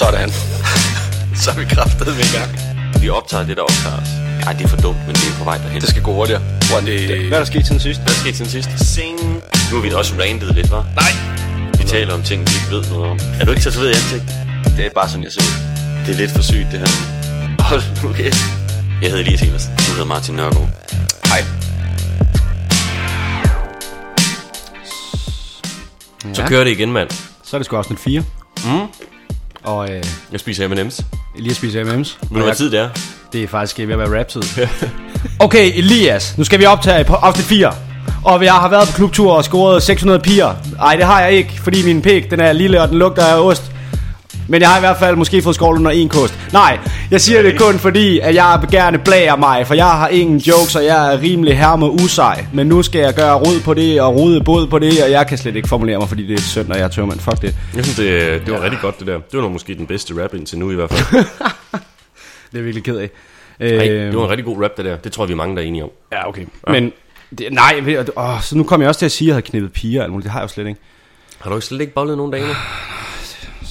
Sådan. Så er vi kraftet med i gang. Vi optager det, der optager os. Ej, det er for dumt, men det er på vej derhen. Det skal gå hurtigere. One, det... Hvad er der sket siden sidst? Hvad skete siden sidst? Sing. Nu har vi også randet lidt, hva'? Nej. Vi taler om ting, vi ikke ved noget om. Er du ikke så ved i ansigt? Det er bare sådan, jeg ser ud. Det er lidt for sygt, det her. Hold nu kæft. Jeg hedder Elias Evers. Du hedder Martin Nørgaard. Hej. Så kører det igen, mand. Så er det sgu afsnit 4. Mm. Og øh, Jeg spiser M&M's. Elias spiser M&M's. Ved du, hvad tid det er? Det er faktisk ved at være rap-tid. okay, Elias. Nu skal vi optage på afsnit 4. Og jeg har været på klubtur og scoret 600 piger. Nej, det har jeg ikke, fordi min pik, den er lille, og den lugter af ost. Men jeg har i hvert fald måske fået skålet under en kost. Nej, jeg siger det kun fordi, at jeg gerne blærer mig, for jeg har ingen jokes, og jeg er rimelig herme usej. Men nu skal jeg gøre rod på det, og rode bod på det, og jeg kan slet ikke formulere mig, fordi det er synd, og jeg er tørmand. Fuck det. Jeg synes, det, det var rigtig godt, det der. Det var nok måske den bedste rap indtil nu i hvert fald. Det er virkelig ked af. Nej, Øhm, det var en rigtig god rap, det der. Det tror jeg, vi er mange, der er enige om. Ja, okay. Men det, nej, ved- åh, så nu kom jeg også til at sige, at jeg havde knippet piger. og alt muligt. Det har jeg jo slet ikke. Har du ikke slet ikke bollet nogen damer?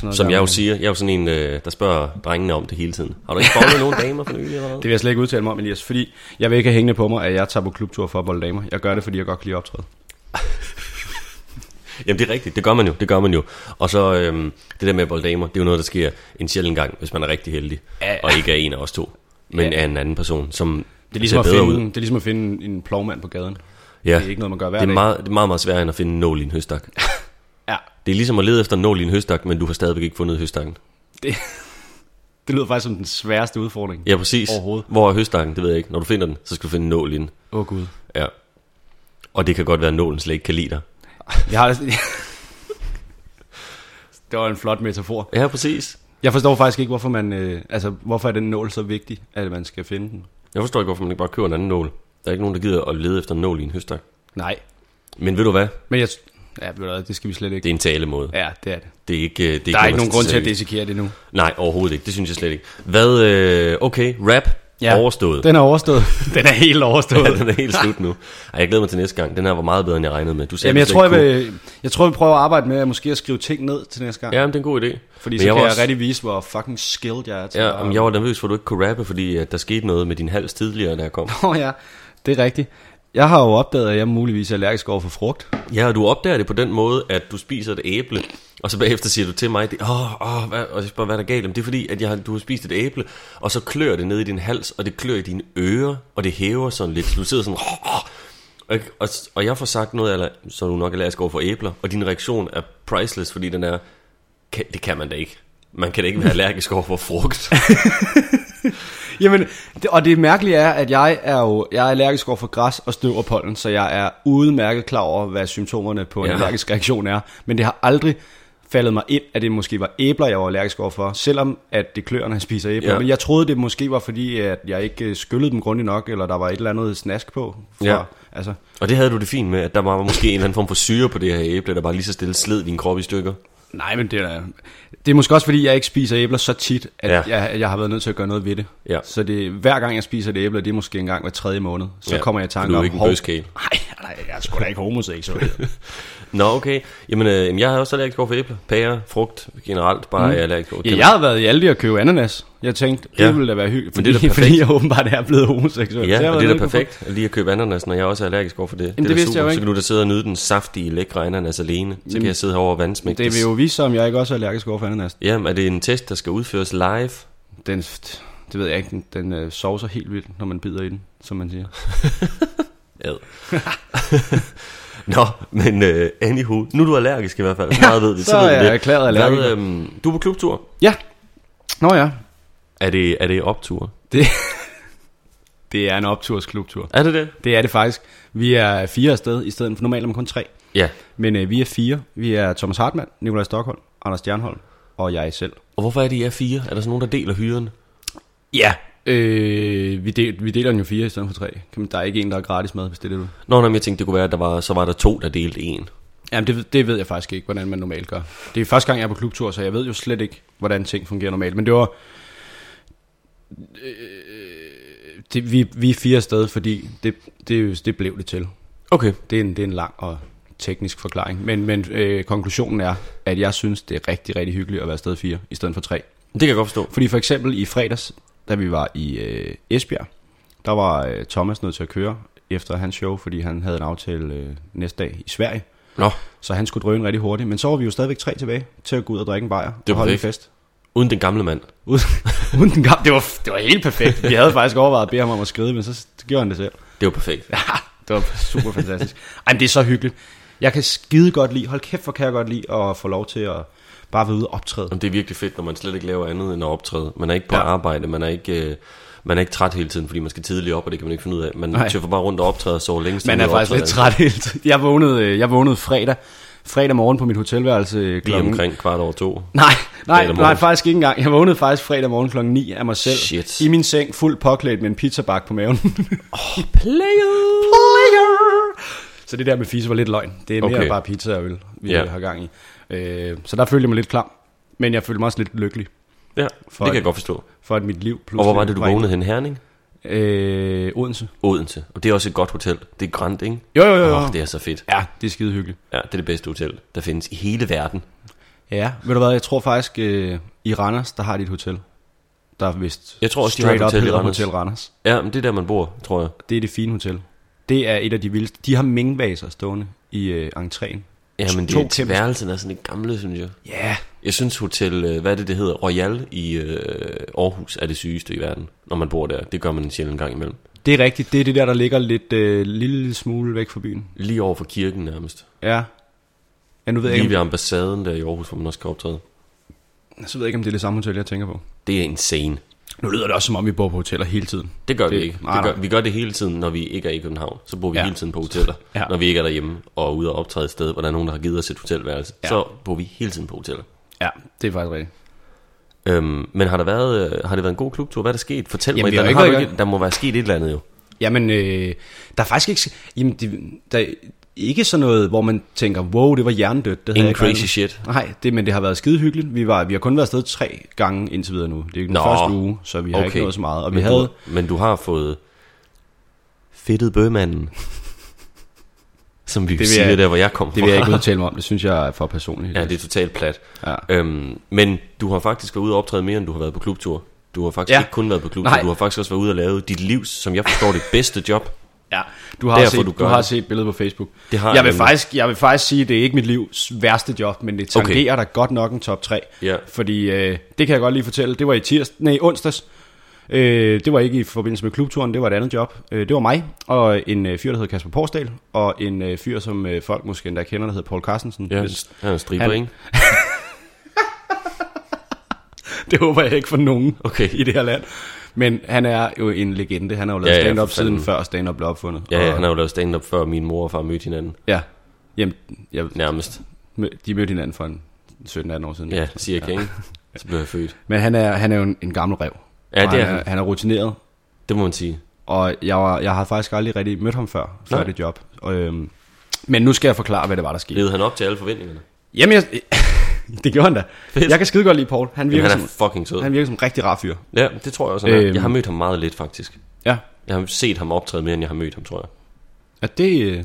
Sådan noget Som jeg jo siger. Jeg er jo sådan en, øh, der spørger drengene om det hele tiden. Har du ikke bollet nogen damer for nylig eller hvad? Det vil jeg slet ikke udtale mig om, Elias, fordi jeg vil ikke have hængende på mig, at jeg tager på klubtur for at bolde damer. Jeg gør det, fordi jeg godt kan lide at optræde. Jamen det er rigtigt, det gør man jo, det gør man jo. Og så øhm, det der med bolddamer, det er jo noget, der sker en sjældent gang, hvis man er rigtig heldig. Ja. Og ikke er en af os to, men Ja. er en anden person, som Det er ligesom, at finde, det er ligesom at finde en plovmand på gaden. Ja, Det er ikke noget, man gør hver det er, dag. meget, det er meget, meget sværere end at finde en nål i en høstak. Ja, Det er ligesom at lede efter en nål i en høstak, men du har stadigvæk ikke fundet høstakken. det, det lyder faktisk som den sværeste udfordring. Ja, præcis. Overhovedet. Hvor er høstakken? Det ved jeg ikke. Når du finder den, så skal du finde en nål i den. Åh oh, gud. Ja. Og det kan godt være, at nålen slet ikke kan lide dig. Jeg har... det var en flot metafor. Ja, præcis. Jeg forstår faktisk ikke, hvorfor man... Øh, altså, hvorfor er den nål så vigtig, at man skal finde den? Jeg forstår ikke, hvorfor man ikke bare køber en anden nål. Der er ikke nogen, der gider at lede efter en nål i en høstak. Nej. Men ved du hvad? Men jeg... Ja, det skal vi slet ikke. Det er en talemåde. Ja, det er det. Det er ikke, det Der er ikke nogen grund til at dissekere det nu. Nej, overhovedet ikke. Det synes jeg slet ikke. Hvad, øh, okay, rap ja. overstået. Den er overstået. den er helt overstået. Ja, den er helt slut nu. Ej, jeg glæder mig til næste gang. Den her var meget bedre, end jeg regnede med. Du sagde, Jamen, jeg tror, jeg, vil, jeg tror, vi prøver at arbejde med at måske at skrive ting ned til næste gang. Ja, men det er en god idé. Fordi Men så jeg kan jeg også- rigtig vise, hvor fucking skilled jeg er til. Ja, men jeg var nervøs for, at du ikke kunne rappe, fordi at der skete noget med din hals tidligere, da jeg kom. Åh ja, det er rigtigt. Jeg har jo opdaget, at jeg muligvis er allergisk over for frugt. Ja, og du opdager det på den måde, at du spiser et æble, og så bagefter siger du til mig, det- åh, åh, hvad, og jeg spørger, hvad er der galt? Jamen, det er fordi, at jeg, har- du har spist et æble, og så klør det ned i din hals, og det klør i dine ører, og det hæver sådan lidt, så du sidder sådan, åh, åh. Og, og, og jeg får sagt noget, eller, så er du nok allergisk over for æbler, og din reaktion er priceless, fordi den er, kan, det kan man da ikke. Man kan da ikke være allergisk over for frugt. Jamen, det, og det mærkelige er, at jeg er jo jeg er allergisk over for græs og støv og pollen, så jeg er udmærket klar over, hvad symptomerne på en Ja. allergisk reaktion er. Men det har aldrig faldet mig ind, at det måske var æbler, jeg var allergisk over for, selvom at det klør, når jeg spiser æbler. Ja. Men jeg troede, det måske var fordi, at jeg ikke øh, skyllede dem grundigt nok, eller der var et eller andet snask på. For, Ja. Altså, og det havde du det fint med, at der var måske en eller anden form for syre på det her æble, der bare lige så stille sled din krop i stykker. Nej, men det er, det er måske også fordi, jeg ikke spiser æbler så tit, at Ja. jeg, jeg har været nødt til at gøre noget ved det. Ja. Så det, hver gang jeg spiser et æble, det er måske en gang hver tredje måned, så Ja, kommer jeg i tanke du er om, ikke en bøskæl. Nej, nej, jeg er sgu da ikke homoseksuel. Nå, okay. Jamen, øh, jeg har også allergisk over for æbler, pærer, frugt generelt, bare mm. er allergisk over. ja, jeg har været i Aldi og købe ananas. Jeg tænkte, det Ja. ville da være hyggeligt, fordi, det er fordi jeg åbenbart er blevet homoseksuel. Så jeg Ja, og det er da perfekt lige at købe ananas, når jeg også er allergisk over for det. det, er det da vidste jeg super. jo Så kan du da sidde og nyde den saftige, lækre ananas alene. Så kan jeg sidde herovre og vandsmægte. Det vil jo vise sig, om jeg ikke også er allergisk over for ananas. Jamen, er det en test, der skal udføres live? Den, det ved jeg ikke, den, den øh, sovser helt vildt, når man bider i den, som man siger. Ad. Nå, men uh, anywho, nu er du allergisk i hvert fald. Så meget ved vi. så ved vi er jeg det. erklæret allergiker. Hvad, øhm, du er på klubtur. Ja. Nå ja, Er det, er det optur? det, det er en optursklubtur. Er det det? Det er det faktisk. Vi er fire afsted, i stedet for normalt er man kun tre. Ja. Men øh, vi er fire. Vi er Thomas Hartmann, Nikolaj Stockholm, Anders Stjernholm og jeg selv. Og hvorfor er det, I er fire? Er der sådan nogen, der deler hyren? Ja. Øh, vi, del, vi deler den jo fire i stedet for tre. Der er ikke en, der er gratis mad, hvis det er det, du... Nå, nej, men jeg tænkte, det kunne være, at der var, så var der to, der delte en. Jamen, det, det ved jeg faktisk ikke, hvordan man normalt gør. Det er første gang, jeg er på klubtur, så jeg ved jo slet ikke, hvordan ting fungerer normalt. Men det var... Øh, det, vi, vi er fire afsted, fordi det, det, jo- det blev det til. Okay. Det er en, det er en lang og teknisk forklaring. Men, men øh, konklusionen er, at jeg synes, det er rigtig, rigtig hyggeligt at være afsted fire, i stedet for tre. Det kan jeg godt forstå. Fordi for eksempel i fredags, da vi var i øh, Esbjerg, der var øh, Thomas nødt til at køre efter hans show, fordi han havde en aftale øh, næste dag i Sverige. Nå, Så han skulle drøne rigtig hurtigt. Men så var vi jo stadigvæk tre tilbage til at gå ud og drikke en bajer Det og holde en fest. Uden den gamle mand. Uden, uden den gamle. Det var, det var helt perfekt. Vi havde faktisk overvejet at bede ham om at skrive, men så gjorde han det selv. Det var perfekt. Ja, det var super fantastisk. Ej, men det er så hyggeligt. Jeg kan skide godt lide, hold kæft, hvor kan jeg godt lide at få lov til at bare være ude og optræde. Jamen, det er virkelig fedt, når man slet ikke laver andet end at optræde. Man er ikke på Ja. arbejde, man er ikke... Øh, man er ikke træt hele tiden, fordi man skal tidligt op, og det kan man ikke finde ud af. Man tøffer bare rundt og optræder så længe. Man er faktisk lidt træt hele tiden. Jeg vågnede, øh, jeg vågnede fredag, fredag morgen på mit hotelværelse øh, Lige klokken... omkring kvart over to. Nej, nej, nej, faktisk ikke engang. Jeg vågnede faktisk fredag morgen klokken 9 af mig selv. Shit. I min seng, fuldt påklædt med en pizzabak på maven. Player! Player! Så det der med fisse var lidt løgn. Det er mere Okay. bare pizza og øl, vi Ja. har gang i. Øh, så der følte jeg mig lidt klam. Men jeg følte mig også lidt lykkelig, Ja, For- det kan jeg godt forstå. for at mit liv pludselig Og hvor var det, du vågnede hen? Herning? Øh, Odense. Odense. Og det er også et godt hotel. Det er Grand, ikke? Jo, jo, jo. jo. Åh, det er så fedt. Ja, det er skide hyggeligt. Ja, det er det bedste hotel, der findes i hele verden. Ja, ved du hvad, jeg tror faktisk, øh, i Randers, der har de et hotel. Der er vist Jeg tror også, de har et straight up hotel i Randers. Hotel Randers. Ja, men det er der, man bor, tror jeg. Det er det fine hotel. Det er et af de vildeste. De har mingvaser stående i øh, entréen. Ja, men To det er kæmpe- værelsen er sådan lidt gamle, synes jeg. Ja, yeah. Jeg synes hotel, øh, hvad er det, det hedder? Royal i øh, Aarhus er det sygeste i verden, når man bor der. Det gør man en sjældent gang imellem. det er rigtigt. Det er det der, der ligger lidt øh, lille smule væk fra byen. Lige over for kirken nærmest. Ja. Ja, nu ved jeg Lige ikke, ved ambassaden der i Aarhus, hvor man også skal optræde. om, så ved jeg ikke, om det er det samme hotel, jeg tænker på. Det er insane. Nu lyder det også, som om vi bor på hoteller hele tiden. Det gør det, vi ikke. nej, det gør, nej. vi gør det hele tiden, når vi ikke er i København. Så bor vi Ja. hele tiden på hoteller. Ja. Når vi ikke er derhjemme og er ude og optræde et sted, hvor der er nogen, der har givet os et hotelværelse. Ja. Så bor vi hele tiden på hoteller. Ja, det er faktisk rigtigt. Øhm, men har, der været, øh, har det været en god klubtur? Hvad er der sket? Fortæl Jamen, mig et har eller andet. ikke Har ikke, der må være sket et eller andet jo. Jamen, øh, der er faktisk ikke... Jamen, det, der er ikke sådan noget, hvor man tænker, wow, det var hjernedødt. Det Ingen ikke crazy regnet shit. Nej, det, men det har været skide hyggeligt. Vi, var, vi har kun været afsted tre gange indtil videre nu. Det er ikke den Nå, første uge, så vi har ikke nået så meget. Og vi men, havde... du, men du har fået fedtet bøgemanden. Som vi vil siger jeg- der, hvor jeg kommer Det vil jeg fra. ikke udtale mig om. Det synes jeg er for personligt. Ja, det er totalt plat. Ja. Øhm, men du har faktisk været ude og optræde mere, end du har været på klubtur. Du har faktisk Ja. ikke kun været på klubtur, Nej. du har faktisk også været ude og lave dit livs, som jeg forstår, det bedste job. Ja, du har, Derfor, set, du du, gør har det. set billedet på Facebook. Det har jeg, vil faktisk, jeg vil faktisk sige, at det er ikke mit livs værste job, men det tangerer okay. da godt nok en top 3. Ja. Fordi øh, det kan jeg godt lige fortælle. Det var i tirs, nej, onsdags. Øh, det var ikke i forbindelse med klubturen, det var et andet job. Øh, det var mig og en øh, fyr, der hedder Kasper Porsdal, og en øh, fyr, som øh, folk måske endda kender, der hedder Paul Carstensen. Ja, Hvis- han er en striber, Han- ikke? Det håber jeg ikke for nogen Okay. i det her land. Men han er jo en legende. Han har jo lavet Ja, ja, stand-up siden før stand-up blev opfundet. Ja, ja, Og- han har jo lavet stand-up før min mor og far mødte hinanden. Ja, Jamen, jeg, Nærmest. de mødte hinanden for en 17-18 år siden. Ja, cirka, ikke? Så blev jeg født. Men han er, han er jo en, en gammel rev. Ja, det er han. han. Er, han er rutineret, Det må man sige. og jeg, var, jeg har faktisk aldrig rigtig mødt ham før, før Nej. det job. Og, øhm, men nu skal jeg forklare, hvad det var, der skete. Levede han op til alle forventningerne? Jamen, jeg, det gjorde han da. Fedt. Jeg kan skide godt lide Paul. Han virker, Jamen, han er som, fucking sød. han virker som en rigtig rar fyr. Ja, det tror jeg også, han er. Øhm. Jeg har mødt ham meget lidt, faktisk. Ja, Jeg har set ham optræde mere, end jeg har mødt ham, tror jeg. ja det, øh,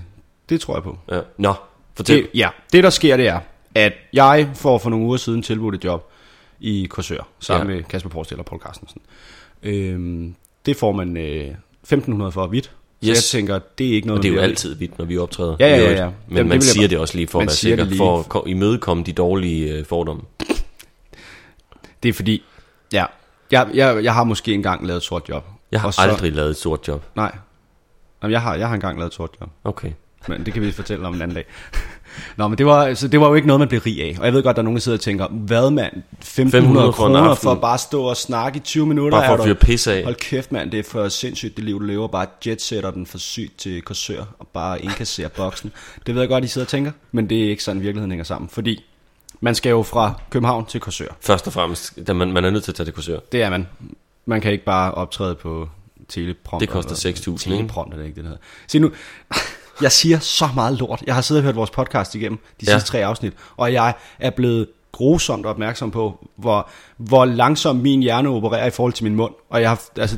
det tror jeg på. Ja. Nå, fortæl. Det, ja, det der sker, det er, at jeg får for nogle uger siden tilbudt et job i Korsør, sammen Ja. med Kasper Porsdal og Paul Carstensen. Øhm, det får man øh, 1500 for hvidt. Så Yes. jeg tænker, det er ikke noget, Og det er jo altid hvidt, når vi optræder. Ja, ja, ja, ja. Men Jamen, det man jeg siger bare- det også lige for at være det sikker, lige. for at ko- imødekomme de dårlige øh, fordomme. Det er fordi, ja, jeg, jeg, jeg har måske engang lavet et sort job. Jeg har så- aldrig lavet et sort job. Nej, Jamen, jeg har, jeg har engang lavet et sort job. Okay. Men det kan vi fortælle om en anden dag. Nå, men det var, altså, det var jo ikke noget, man blev rig af. Og jeg ved godt, der er nogen, der sidder og tænker, hvad mand, 1500 500 for en kroner for at bare stå og snakke i 20 minutter? Bare for at fyre pis af. Hold kæft mand, det er for sindssygt det liv, du lever. Bare jetsætter den for sygt til Korsør og bare indkasserer boksen. Det ved jeg godt, I sidder og tænker, men det er ikke sådan, virkeligheden hænger sammen. Fordi man skal jo fra København til Korsør. Først og fremmest, da man, man er nødt til at tage det kursør. Det er man. Man kan ikke bare optræde på teleprompter. Det koster 6.000, ikke? Teleprompter, det er ikke det, der hedder. Se nu, jeg siger så meget lort. Jeg har siddet og hørt vores podcast igennem de Ja. sidste tre afsnit, og jeg er blevet grusomt opmærksom på, hvor, hvor langsomt min hjerne opererer i forhold til min mund. Og jeg har, altså,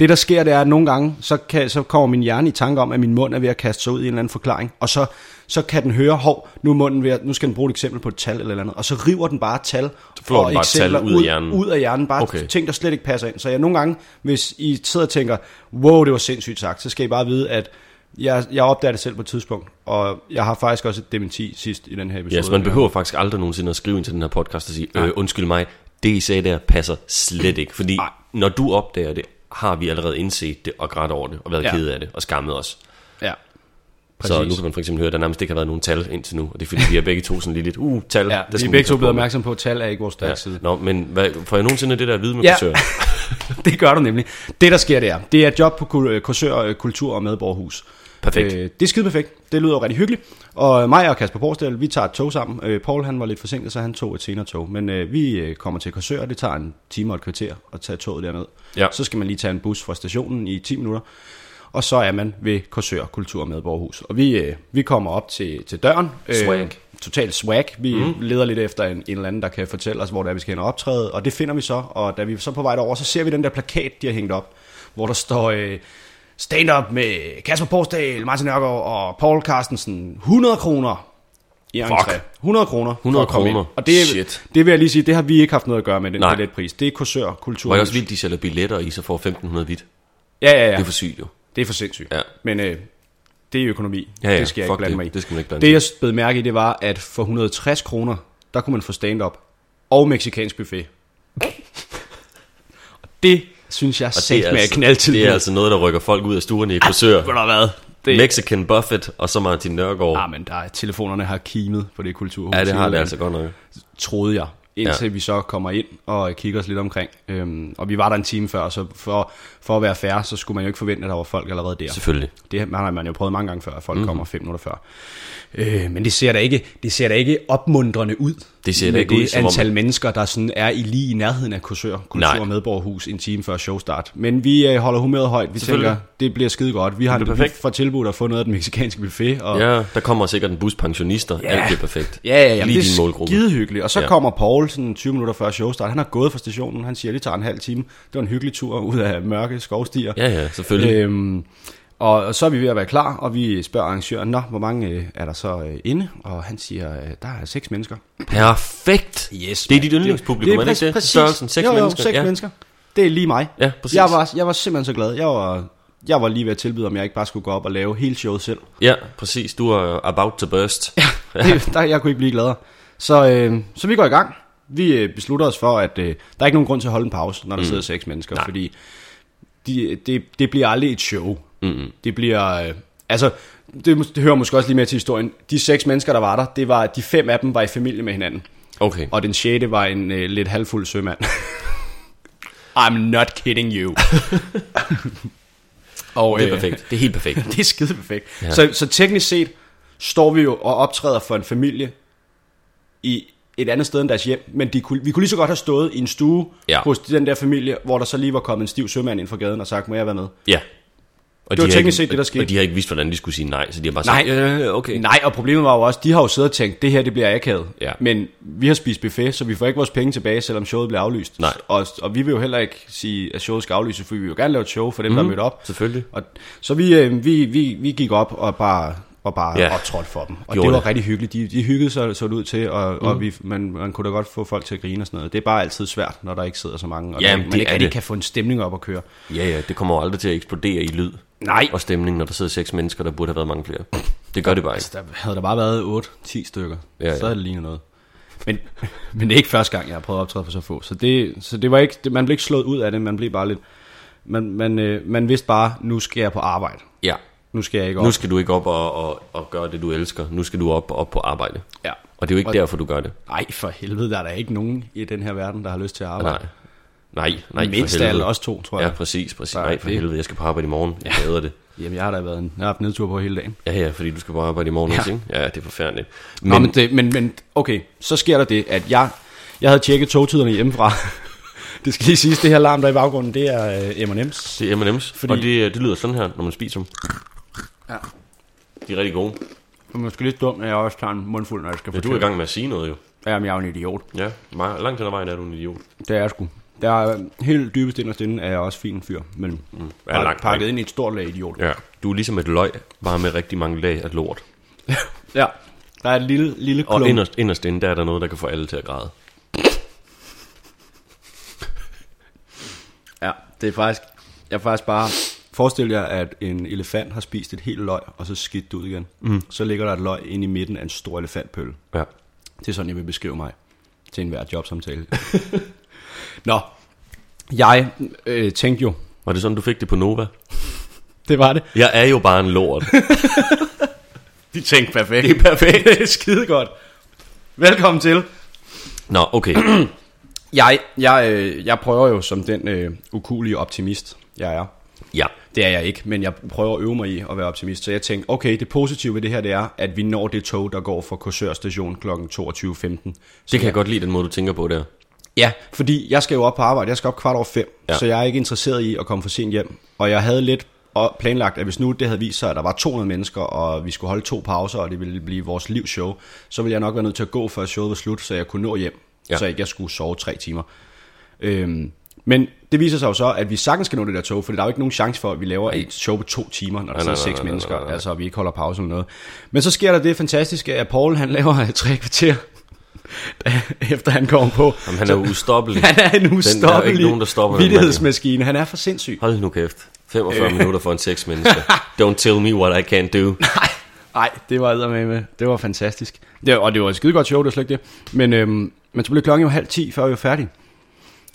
det der sker, det er, at nogle gange, så, kan, så kommer min hjerne i tanke om, at min mund er ved at kaste sig ud i en eller anden forklaring, og så, så kan den høre, hov, nu, er munden ved at, nu skal den bruge et eksempel på et tal eller andet, og så river den bare tal og bare et tal eksempler ud af hjernen. ud af hjernen, bare okay. ting, der slet ikke passer ind. Så jeg nogle gange, hvis I sidder og tænker, wow, det var sindssygt sagt, så skal I bare vide, at jeg, jeg opdager det selv på et tidspunkt, og jeg har faktisk også et dementi sidst i den her episode. Ja, så man behøver faktisk aldrig nogensinde at skrive ind til den her podcast og sige, øh, undskyld mig, det I sagde der passer slet ikke. Fordi Nej. når du opdager det, har vi allerede indset det og grædt over det, og været ja. Ked af det, og skammet os. Ja, Så Præcis. nu kan man for eksempel høre, at der nærmest ikke har været nogen tal indtil nu, og det er fordi, vi er begge to sådan lige lidt, uh, tal. ja det vi er begge to blevet opmærksom på, at tal er ikke vores stærke Ja. side. Nå, men hvad, får jeg nogensinde det der vide med Ja. kursør? det gør du nemlig. Det, der sker, det er, det er et job på øh, Kultur- og Medborgerhus. Perfekt. Øh, det er skide perfekt. Det lyder jo rigtig hyggeligt. Og mig og Kasper Porsdal, vi tager et tog sammen. Øh, Paul han var lidt forsinket, så han tog et senere tog. Men øh, vi øh, kommer til Korsør, og det tager en time og et kvarter at tage toget derned. Ja. Så skal man lige tage en bus fra stationen i 10 minutter. Og så er man ved Korsør Kultur- og Medborgerhus. Og vi, øh, vi kommer op til, til døren. Swag. Totalt swag. Vi mm. leder lidt efter en, en eller anden, der kan fortælle os, hvor det er, vi skal hen og optræde. Og det finder vi så. Og da vi er så på vej derover, så ser vi den der plakat, de har hængt op. Hvor der står... Øh, Stand-up med Kasper Porsdal, Martin Nørgaard og Paul Carstensen. 100 kroner i entré. 100 kroner. for 100 at komme ind. kroner. Og det, Shit. det vil jeg lige sige, det har vi ikke haft noget at gøre med, den Nej. billetpris. Det er Korsør Kultur. Er det også vildt, de sælger billetter i, så får 1500 hvidt. Ja, ja, ja. Det er for sygt jo. Det er for sindssygt. Ja. Men øh, det er økonomi. Ja, ja, det skal jeg fuck ikke blande det. mig i. Det skal man ikke blande Det jeg sped mærke i, det var, at for 160 kroner, der kunne man få stand-up og mexicansk buffet. Og det synes jeg sæt med at knalde til. det er altså noget, der rykker folk ud af stuerne i kursør. Ved du hvad? Det, Mexican Buffet, og så Martin Nørgaard. Ja, men der er, telefonerne har kimet på det kulturhus. Ja, det har det altså godt nok. troede jeg, indtil ja. vi så kommer ind og kigger os lidt omkring. Øhm, og vi var der en time før, så for, for at være fair, så skulle man jo ikke forvente, at der var folk allerede der. Selvfølgelig. Det har man jo prøvet mange gange før, at folk mm. kommer fem minutter før. Øh, men det ser da ikke, det ser da ikke opmuntrende ud. Det ser da ikke det ud, som om- antal mennesker, der sådan er i lige i nærheden af Kursør, Kultur og Medborgerhus en time før showstart. Men vi øh, holder humøret højt. Vi tænker, det bliver skide godt. Vi har Det perfekt. får tilbudt at få noget af den meksikanske buffet. Og, Ja, der kommer sikkert en bus pensionister. Ja. Alt bliver perfekt. Ja, ja, ja. Lige det din er målgruppe. skide hyggeligt. Og så ja. kommer Paul sådan 20 minutter før showstart. Han har gået fra stationen. Han siger, det tager en halv time. Det var en hyggelig tur ud af mørke skovstier. Ja, ja, selvfølgelig. Øhm, og og så er vi ved at være klar, og vi spørger arrangøren, Nå, hvor mange øh, er der så øh, inde? Og han siger, øh, der er seks mennesker. Perfekt. Yes, det er dit yndlingspublikum, er det ikke det? Størrelsen, seks jo, jo, mennesker. seks ja. mennesker. Det er lige mig. Ja, præcis. Jeg var, jeg var simpelthen så glad. Jeg var, jeg var lige ved at tilbyde, om jeg ikke bare skulle gå op og lave hele showet selv. Ja, præcis. Du er about to burst. Ja. Det, der, jeg kunne ikke blive gladere. Så, øh, så vi går i gang. Vi øh, beslutter os for, at øh, der er ikke nogen grund til at holde en pause, når der mm. sidder seks mennesker, Nej. fordi de, det, det bliver aldrig et show. Mm-hmm. Det bliver... Øh, altså, det, det hører måske også lige med til historien. De seks mennesker, der var der, det var, de fem af dem var i familie med hinanden. Okay. Og den sjette var en øh, lidt halvfuld sømand. I'm not kidding you. og, Det er perfekt. Det er helt perfekt. det er skide perfekt. Ja. Så, så teknisk set står vi jo og optræder for en familie i et andet sted end deres hjem, men de kunne, vi kunne lige så godt have stået i en stue Ja. hos den der familie, hvor der så lige var kommet en stiv sømand ind fra gaden og sagt, må jeg være med? Ja. Og Det var har teknisk set det, der skete. Og de har ikke vidst, hvordan de skulle sige nej, så de har bare Nej. sagt, ja, okay. Nej, og problemet var jo også, de har jo siddet og tænkt, det her det bliver akavet. Ja. Men vi har spist buffet, så vi får ikke vores penge tilbage, selvom showet bliver aflyst. Nej. Og, og vi vil jo heller ikke sige, at showet skal aflyses, for vi vil jo gerne lave et show for dem, mm, Mhm. der er mødt op. Selvfølgelig. Og, så vi, øh, vi, vi, vi gik op og bare, og bare Ja. ja. optrådte for dem. Og det var det. rigtig hyggeligt. De, de hyggede sig, så det ud til, og, mm. og vi, man, man kunne da godt få folk til at grine og sådan noget. Det er bare altid svært, når der ikke sidder så mange, og Jamen, der, man det ikke rigtig det. kan få en stemning op at køre. Ja, ja, det kommer aldrig til at eksplodere i lyd Nej. og stemning, når der sidder seks mennesker, der burde have været mange flere. Det gør det bare ikke. Altså, der havde der bare været 8-10 stykker, Ja, ja. så havde det lignet noget. Men, men det er ikke første gang, jeg har prøvet at optræde for så få. Så det, så det var ikke, det, man blev ikke slået ud af det, man blev bare lidt... Man, man, øh, man vidste bare, nu skal jeg på arbejde. Ja. Nu skal jeg ikke op. Nu skal du ikke op og, og, og gøre det, du elsker. Nu skal du op, op på arbejde. Ja. Og det er jo ikke Og- derfor, du gør det. Ej, for helvede, der er der ikke nogen i den her verden, der har lyst til at arbejde. Nej. Nej, nej, Mindst for helvede. os to, tror Ja, jeg. præcis, præcis. Nej, Nej, for det- helvede, jeg skal på arbejde i morgen. Jeg hader det. Jamen, jeg har da været en, jeg har haft nedtur på hele dagen. Ja, ja, fordi du skal på arbejde i morgen Ja. også, ikke? Ja, det er forfærdeligt. Men, Nå, men, det, men, men okay, så sker der det, at jeg, jeg havde tjekket togtiderne hjemmefra. det skal lige siges, det her larm, der er i baggrunden, det er øh, M&M's. det er M&M's, Fordi- fordi... og det, det lyder sådan her, når man spiser dem. Ja. De er rigtig gode. Det er måske lidt dumt, at jeg også tager en mundfuld, når jeg skal Ja, du er fortælle. i gang med at sige noget jo. Jamen, jeg er jo en idiot. Ja, meget, langt hen ad vejen er du en idiot. Det er jeg sgu. Der er helt dybest inderst inde, er jeg også fin fyr, men mm. Ja, langt pakket væk. ind i et stort lag idiot. Ja, du er ligesom et løg, bare med rigtig mange lag af lort. Ja, der er et lille, lille Og klump. inderst, inderst inde, der er der noget, der kan få alle til at græde. Ja, det er faktisk... Jeg er faktisk bare... Forestil jer, at en elefant har spist et helt løg, og så skidt det ud igen. Mm. Så ligger der et løg inde i midten af en stor elefantpølle. Ja. Det er sådan, jeg vil beskrive mig til enhver jobsamtale. Nå, jeg øh, tænkte jo... Var det sådan, du fik det på Nova? Det var det. Jeg er jo bare en lort. De tænkte perfekt. Det er perfekt. det er skide godt. Velkommen til. Nå, okay. Jeg, jeg, øh, jeg prøver jo som den øh, ukulige optimist, jeg er. Ja. Det er jeg ikke, men jeg prøver at øve mig i at være optimist. Så jeg tænkte, okay, det positive ved det her, det er, at vi når det tog, der går fra Korsør station kl. 22.15. Det kan jeg godt lide, den måde, du tænker på der. Ja, fordi jeg skal jo op på arbejde. Jeg skal op kvart over fem, Ja. så jeg er ikke interesseret i at komme for sent hjem. Og jeg havde lidt og- planlagt, at hvis nu det havde vist sig, at der var 200 mennesker, og vi skulle holde to pauser, og det ville blive vores livsshow, så ville jeg nok være nødt til at gå, før showet var slut, så jeg kunne nå hjem. Ja. Så ikke jeg skulle sove tre timer. Øhm, men det viser sig jo så, at vi sagtens skal nå det der tog, for der er jo ikke nogen chance for, at vi laver et show på to timer, når der Nej, sidder nej, seks nej, nej, mennesker, nej, nej. altså vi ikke holder pause eller noget. Men så sker der det fantastiske, at Paul han laver tre kvarter, efter han kommer på. Jamen, han er ustoppelig. Han er en der er ustoppelig ikke nogen, der stopper den vidtighedsmaskine. Han er for sindssyg. Hold nu kæft. 45 minutter for en seks mennesker. Don't tell me what I can't do. Nej, det var med med. Det var fantastisk. Det, og det var et skide godt show, det var slet ikke det. Men, øhm, men så blev klokken jo halv ti, før vi var færdige.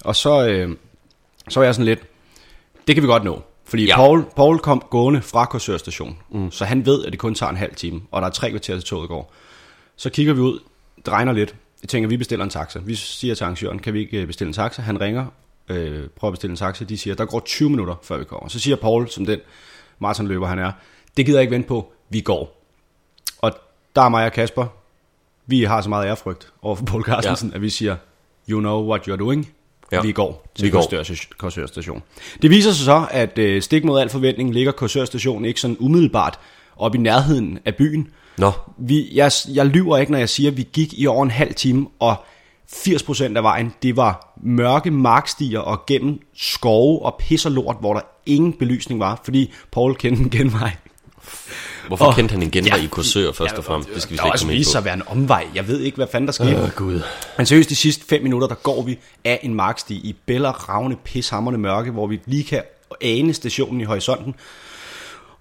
Og så, øhm, så var jeg sådan lidt, det kan vi godt nå. Fordi Ja. Paul, Paul kom gående fra Korsør station, mm. så han ved, at det kun tager en halv time, og der er tre kvarter til toget går. Så kigger vi ud, det regner lidt. Jeg tænker, vi bestiller en taxa. Vi siger til arrangøren, kan vi ikke øh, bestille en taxa? Han ringer, øh, prøver at bestille en taxa. De siger, der går 20 minutter, før vi kommer. Så siger Paul, som den maratonløber han er, det gider jeg ikke vente på, vi går. Og der er mig og Kasper, vi har så meget ærefrygt over for Paul Carstensen, ja. at vi siger, you know what you're doing. Ja. Ja. Vi går til Vi går. Korsør, Korsør station. Det viser sig så, at øh, stik mod al forventning ligger Korsør station ikke sådan umiddelbart op i nærheden af byen. Nå, Vi, jeg, jeg lyver ikke, når jeg siger, at vi gik i over en halv time, og 80% af vejen, det var mørke markstier og gennem skove og pis og lort, hvor der ingen belysning var, fordi Paul kendte en genvej. Hvorfor Og- kendte han en genvej Ja, i Korsør først og fremmest? Det skal vi slet ikke komme ind vist sig på. at være en omvej. Jeg ved ikke, hvad fanden der skete. Åh, Gud. Men seriøst, de sidste 5 minutter, der går vi af en marksti i bæller, ravne, pishammerne mørke, hvor vi lige kan ane stationen i horisonten.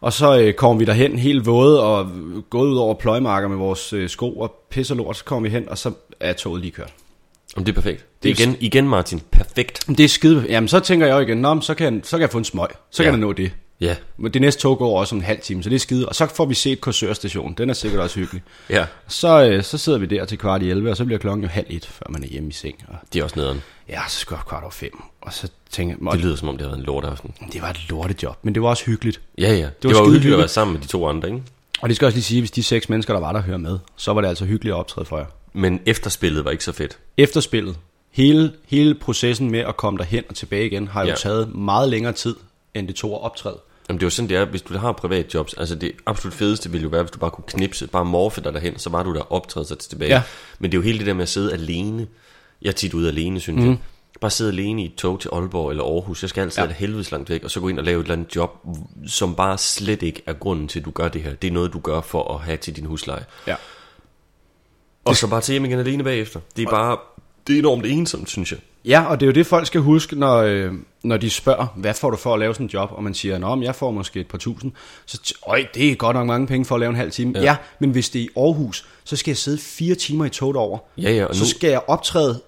Og så øh, kommer vi derhen helt våde og gået ud over pløjmarker med vores øh, sko og pis og lort. Så kommer vi hen, og så er toget lige kørt. Jamen, det er perfekt. Det er igen, igen Martin, perfekt. Det er skide... Jamen, så tænker jeg jo igen, Nå, så kan, jeg, så kan jeg få en smøg. Så Ja. kan jeg nå det. Ja, Men det næste tog går også om en halv time, så det er skide. Og så får vi set Korsør station. Den er sikkert også hyggelig. ja. Så, øh, så sidder vi der til kvart i 11, og så bliver klokken jo halv et, før man er hjemme i seng. Og Det er også nederen. ja, så skal jeg kvart over fem. Og så tænker jeg, Det lyder som om, det har været en lortaften. det var et lortejob, men det var også hyggeligt. Ja, ja. Det, var det var skide uhyggeligt at hyggeligt. være sammen med de to andre, ikke? Og det skal også lige sige, hvis de seks mennesker, der var der, hører med, så var det altså hyggeligt at optræde for jer. Men efterspillet var ikke så fedt. Efterspillet, hele, hele processen med at komme derhen og tilbage igen, har jo ja. taget meget længere tid, end det tog at optræde. Jamen det er jo sådan, det er, hvis du har privatjobs. Altså det absolut fedeste ville jo være, hvis du bare kunne knipse, bare morfe dig derhen, så var du der optræde sig tilbage. Ja. Men det er jo hele det der med at sidde alene. Jeg er tit ude alene, synes mm. jeg. Bare sidde alene i et tog til Aalborg eller Aarhus. Jeg skal altid ja. helvedes langt væk, og så gå ind og lave et eller andet job, som bare slet ikke er grunden til, at du gør det her. Det er noget, du gør for at have til din husleje. Ja. Og så bare til hjem igen alene bagefter. Det er bare, det er enormt ensomt, synes jeg. Ja, og det er jo det, folk skal huske, når, øh, når de spørger, hvad får du for at lave sådan en job? Og man siger, nå, men jeg får måske et par tusind. Så, øj, det er godt nok mange penge for at lave en halv time. Ja. Ja. men hvis det er i Aarhus, så skal jeg sidde fire timer i toget over. Ja, ja, og så nu- skal jeg optræde,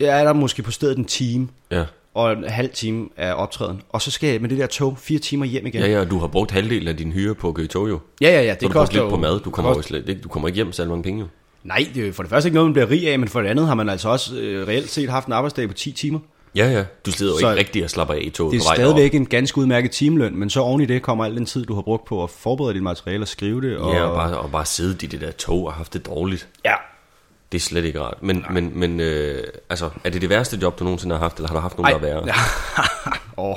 jeg er der måske på stedet en time, Ja. og en halv time af optræden. Og så skal jeg med det der tog fire timer hjem igen. Ja, ja, du har brugt halvdelen af din hyre på at gå i tog jo. ja, ja, ja Det så koster lidt på jo- mad. Du kommer, jo koster- slet ikke, du kommer ikke hjem så mange penge jo. Nej, det er for det første ikke noget, man bliver rig af, men for det andet har man altså også øh, reelt set haft en arbejdsdag på 10 timer. Ja, ja. Du sidder jo Så- ikke rigtig og slapper af i toget Det er stadigvæk en ganske udmærket timeløn, men så oven i det kommer al den tid, du har brugt på at forberede dit materiale og skrive det. derop. Ja, og bare, og bare sidde i det der tog og haft det dårligt. ja. Det er slet ikke rart. Men, men, men øh, altså, er det det værste job, du nogensinde har haft, eller har du haft nogen, der er værre? Åh,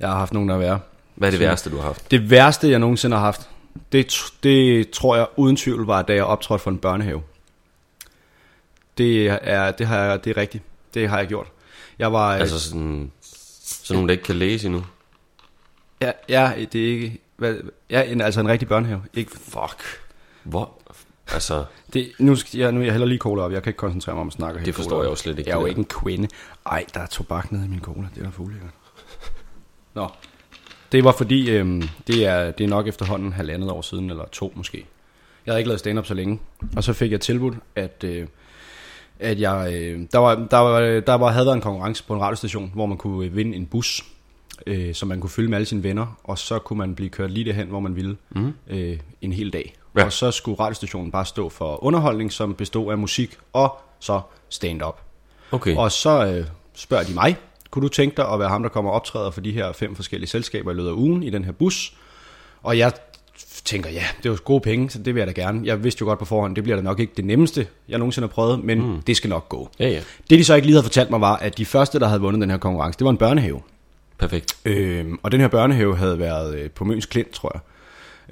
jeg har haft nogen, der er værre. Hvad er det værste, du har haft? Det værste, jeg nogensinde har haft, det, det tror jeg uden tvivl var, da jeg optrådte for en børnehave. Det er, det har jeg, det er rigtigt. Det har jeg gjort. Jeg var... Altså sådan, sådan nogen, der ikke kan læse endnu. ja, ja, det er ikke... Hvad, ja, en, altså en rigtig børnehave. Ikke, Fuck. Hvor? Altså, Det, nu, skal jeg, nu jeg hælder lige cola op. Jeg kan ikke koncentrere mig om at snakke. hælde forstår cola jeg jo slet ikke, Jeg er jo det ikke en kvinde. Ej, der er tobak nede i min cola. Det er da fuldlækkert. Nå. Det var fordi, øhm, det, er, det er nok efterhånden halvandet år siden, eller to måske. Jeg havde ikke lavet stand-up så længe. Og så fik jeg tilbudt, at, øh, at jeg, øh, der, var, der, var, der var, havde været en konkurrence på en radiostation, hvor man kunne øh, vinde en bus, øh, som man kunne fylde med alle sine venner, og så kunne man blive kørt lige derhen, hvor man ville, mm. øh, en hel dag. Ja. Ja. Og så skulle radiostationen bare stå for underholdning, som bestod af musik og så stand-up. okay. Og så øh, spørger de mig, kunne du tænke dig at være ham, der kommer og optræder for de her fem forskellige selskaber i løbet af ugen i den her bus? Og jeg tænker, ja, det er jo gode penge, så det vil jeg da gerne. Jeg vidste jo godt på forhånd, det bliver da nok ikke det nemmeste, jeg nogensinde har prøvet, men mm. det skal nok gå. Ja, ja. Det de så ikke lige havde fortalt mig var, at de første, der havde vundet den her konkurrence, det var en børnehave. Perfekt. Øhm, og den her børnehave havde været øh, på Møns Klint, tror jeg.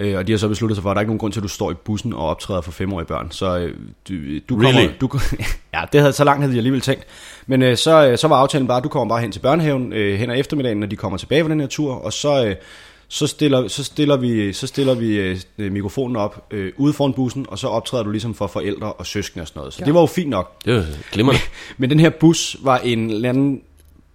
Øh, og de har så besluttet sig for, at der er ikke nogen grund til, at du står i bussen og optræder for femårige børn. Så øh, du, du kommer... Really? Du, ja, det havde, så langt havde de alligevel tænkt. Men øh, så, øh, så var aftalen bare, at du kommer bare hen til børnehaven øh, hen ad eftermiddagen, når de kommer tilbage fra den her tur, og så... Øh, så stiller, så stiller vi, så stiller vi øh, mikrofonen op øh, ude foran bussen, og så optræder du ligesom for forældre og søskende og sådan noget. Så ja. det var jo fint nok. Det er glimrende. Men den her bus var en eller anden,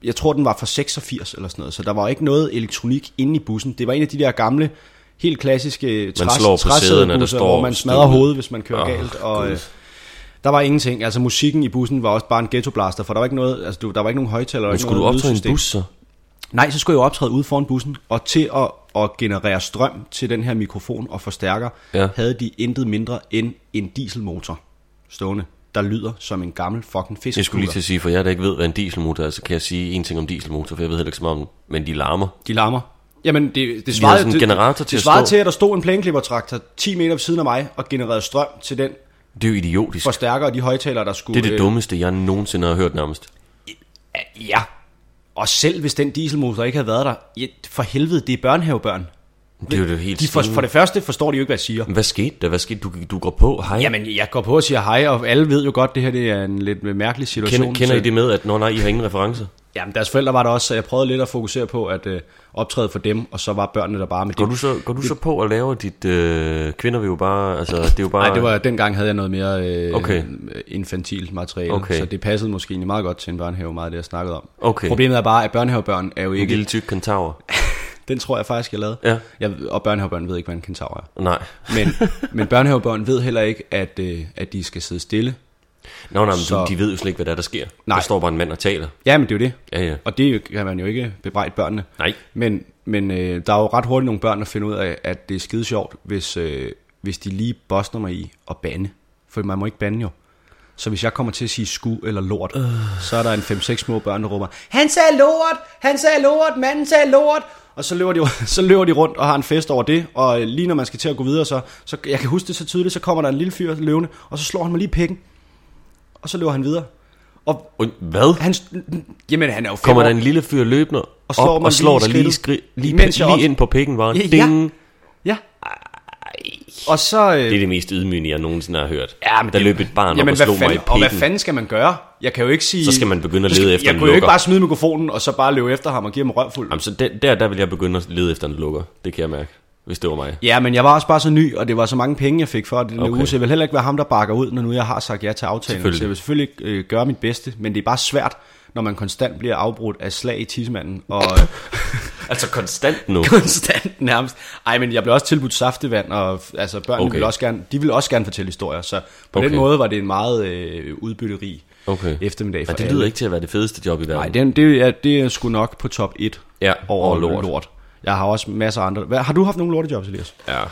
jeg tror den var fra 86 eller sådan noget, så der var ikke noget elektronik inde i bussen. Det var en af de der gamle, helt klassiske Man slår på sæderne, der står hvor man smadrer stående. hovedet, hvis man kører oh, galt. Og, øh, der var ingenting. Altså musikken i bussen var også bare en ghettoblaster, for der var ikke noget, altså der var ikke nogen højtaler. Men skulle du optræde i en bus så? Nej, så skulle jeg jo optræde ude foran bussen, og til at, at generere strøm til den her mikrofon og forstærker, Ja. havde de intet mindre end en dieselmotor stående, der lyder som en gammel fucking fisk. Jeg skulle lige til at sige, for jeg der ikke ved, hvad en dieselmotor er, så kan jeg sige en ting om dieselmotor, for jeg ved heller ikke så meget om. Men de larmer. De larmer. Jamen, det, det svarede, sådan en det, generator til det at svarede stå. til, at der stod en plæneklippertraktor 10 meter ved siden af mig og genererede strøm til den Det er jo idiotisk. forstærker og de højtalere, der skulle... Det er det øh, dummeste, jeg nogensinde har hørt nærmest. Ja. Og selv hvis den dieselmotor ikke havde været der, ja, for helvede, det er børnehavebørn. Det er jo det helt De for, for det første forstår de jo ikke, hvad jeg siger. Hvad skete der? Hvad skete? Du, du går på, hej. Jamen, jeg går på og siger hej, og alle ved jo godt, det her det er en lidt mærkelig situation. kender, kender I det med, at når nej, I har ingen referencer? Jamen, deres forældre var der også, så jeg prøvede lidt at fokusere på at øh, optræde for dem, og så var børnene der bare med Går det. du så, går du så på at lave dit... Øh, kvinder vil jo bare... Altså, det er jo bare... Nej, det var dengang havde jeg noget mere øh, Okay. infantilt materiale, Okay. så det passede måske egentlig meget godt til en børnehave, meget af det jeg snakkede om. Okay. Problemet er bare, at børnehavebørn er jo En ikke... lille tyk kentaur. Den tror jeg faktisk, jeg lavede. Ja. Jeg, og børnehavebørn ved ikke, hvad en kentaur er. Nej. Men, men børnehavebørn ved heller ikke, at, øh, at de skal sidde stille. Nå, nej, men Så- de, ved jo slet ikke, hvad der, er, der sker. Nej. Der står bare en mand og taler. Ja, men det er jo det. Ja, ja. Og det kan man jo ikke bebrejde børnene. Nej. Men, men øh, der er jo ret hurtigt nogle børn, der finder ud af, at det er skide sjovt, hvis, øh, hvis de lige bosner mig i at bande. For man må ikke bande jo. Så hvis jeg kommer til at sige sku eller lort, øh. så er der en 5-6 små børn, der råber, han sagde lort, han sagde lort, manden sagde lort. Og så løber, de, så løber de rundt og har en fest over det, og lige når man skal til at gå videre, så, så jeg kan huske det så tydeligt, så kommer der en lille fyr løvende, og så slår han mig lige pikken. Og så løber han videre. Og Og hvad? han, jamen han er jo Kommer år. der en lille fyr løbende Og slår op og slår dig lige, skri, lige, imens jeg lige også- ind på pikken, var Ja, Ding. Ja. Og så... Øh, Det er det mest ydmygende, jeg nogensinde har hørt. Ja, men der løb et barn op Jamen, og hvad slog mig i fanden, Og hvad pikken. fanden skal man gøre? Jeg kan jo ikke sige... Så skal man begynde at Så skal- lede efter Jeg en kunne jo ikke lukker. bare smide mikrofonen, og så bare løbe efter ham og give ham røvfuld. Jamen, så der, der, der vil jeg begynde at lede efter en lukker. Det kan jeg mærke, hvis det var mig. Ja, men jeg var også bare så ny, og det var så mange penge, jeg fik for det Okay. uge, så jeg vil heller ikke være ham, der bakker ud, når nu jeg har sagt ja til aftalen. Så jeg vil selvfølgelig øh, gøre mit bedste, men det er bare svært, når man konstant bliver afbrudt af slag i tissemanden, og Altså konstant nu. konstant nærmest. Ej, men jeg blev også tilbudt saftevand, og altså, børnene Okay. ville også gerne, de ville også gerne fortælle historier, så på Okay. den måde var det en meget øh, udbytterig Okay. eftermiddag for Ja, det alle. lyder ikke til at være det fedeste job i verden. Nej, det, det, er, det er sgu nok på top 1 Ja, over over lort. lort. Jeg har også masser af andre. Hvad, har du haft nogle lortejobs, Elias? Ja,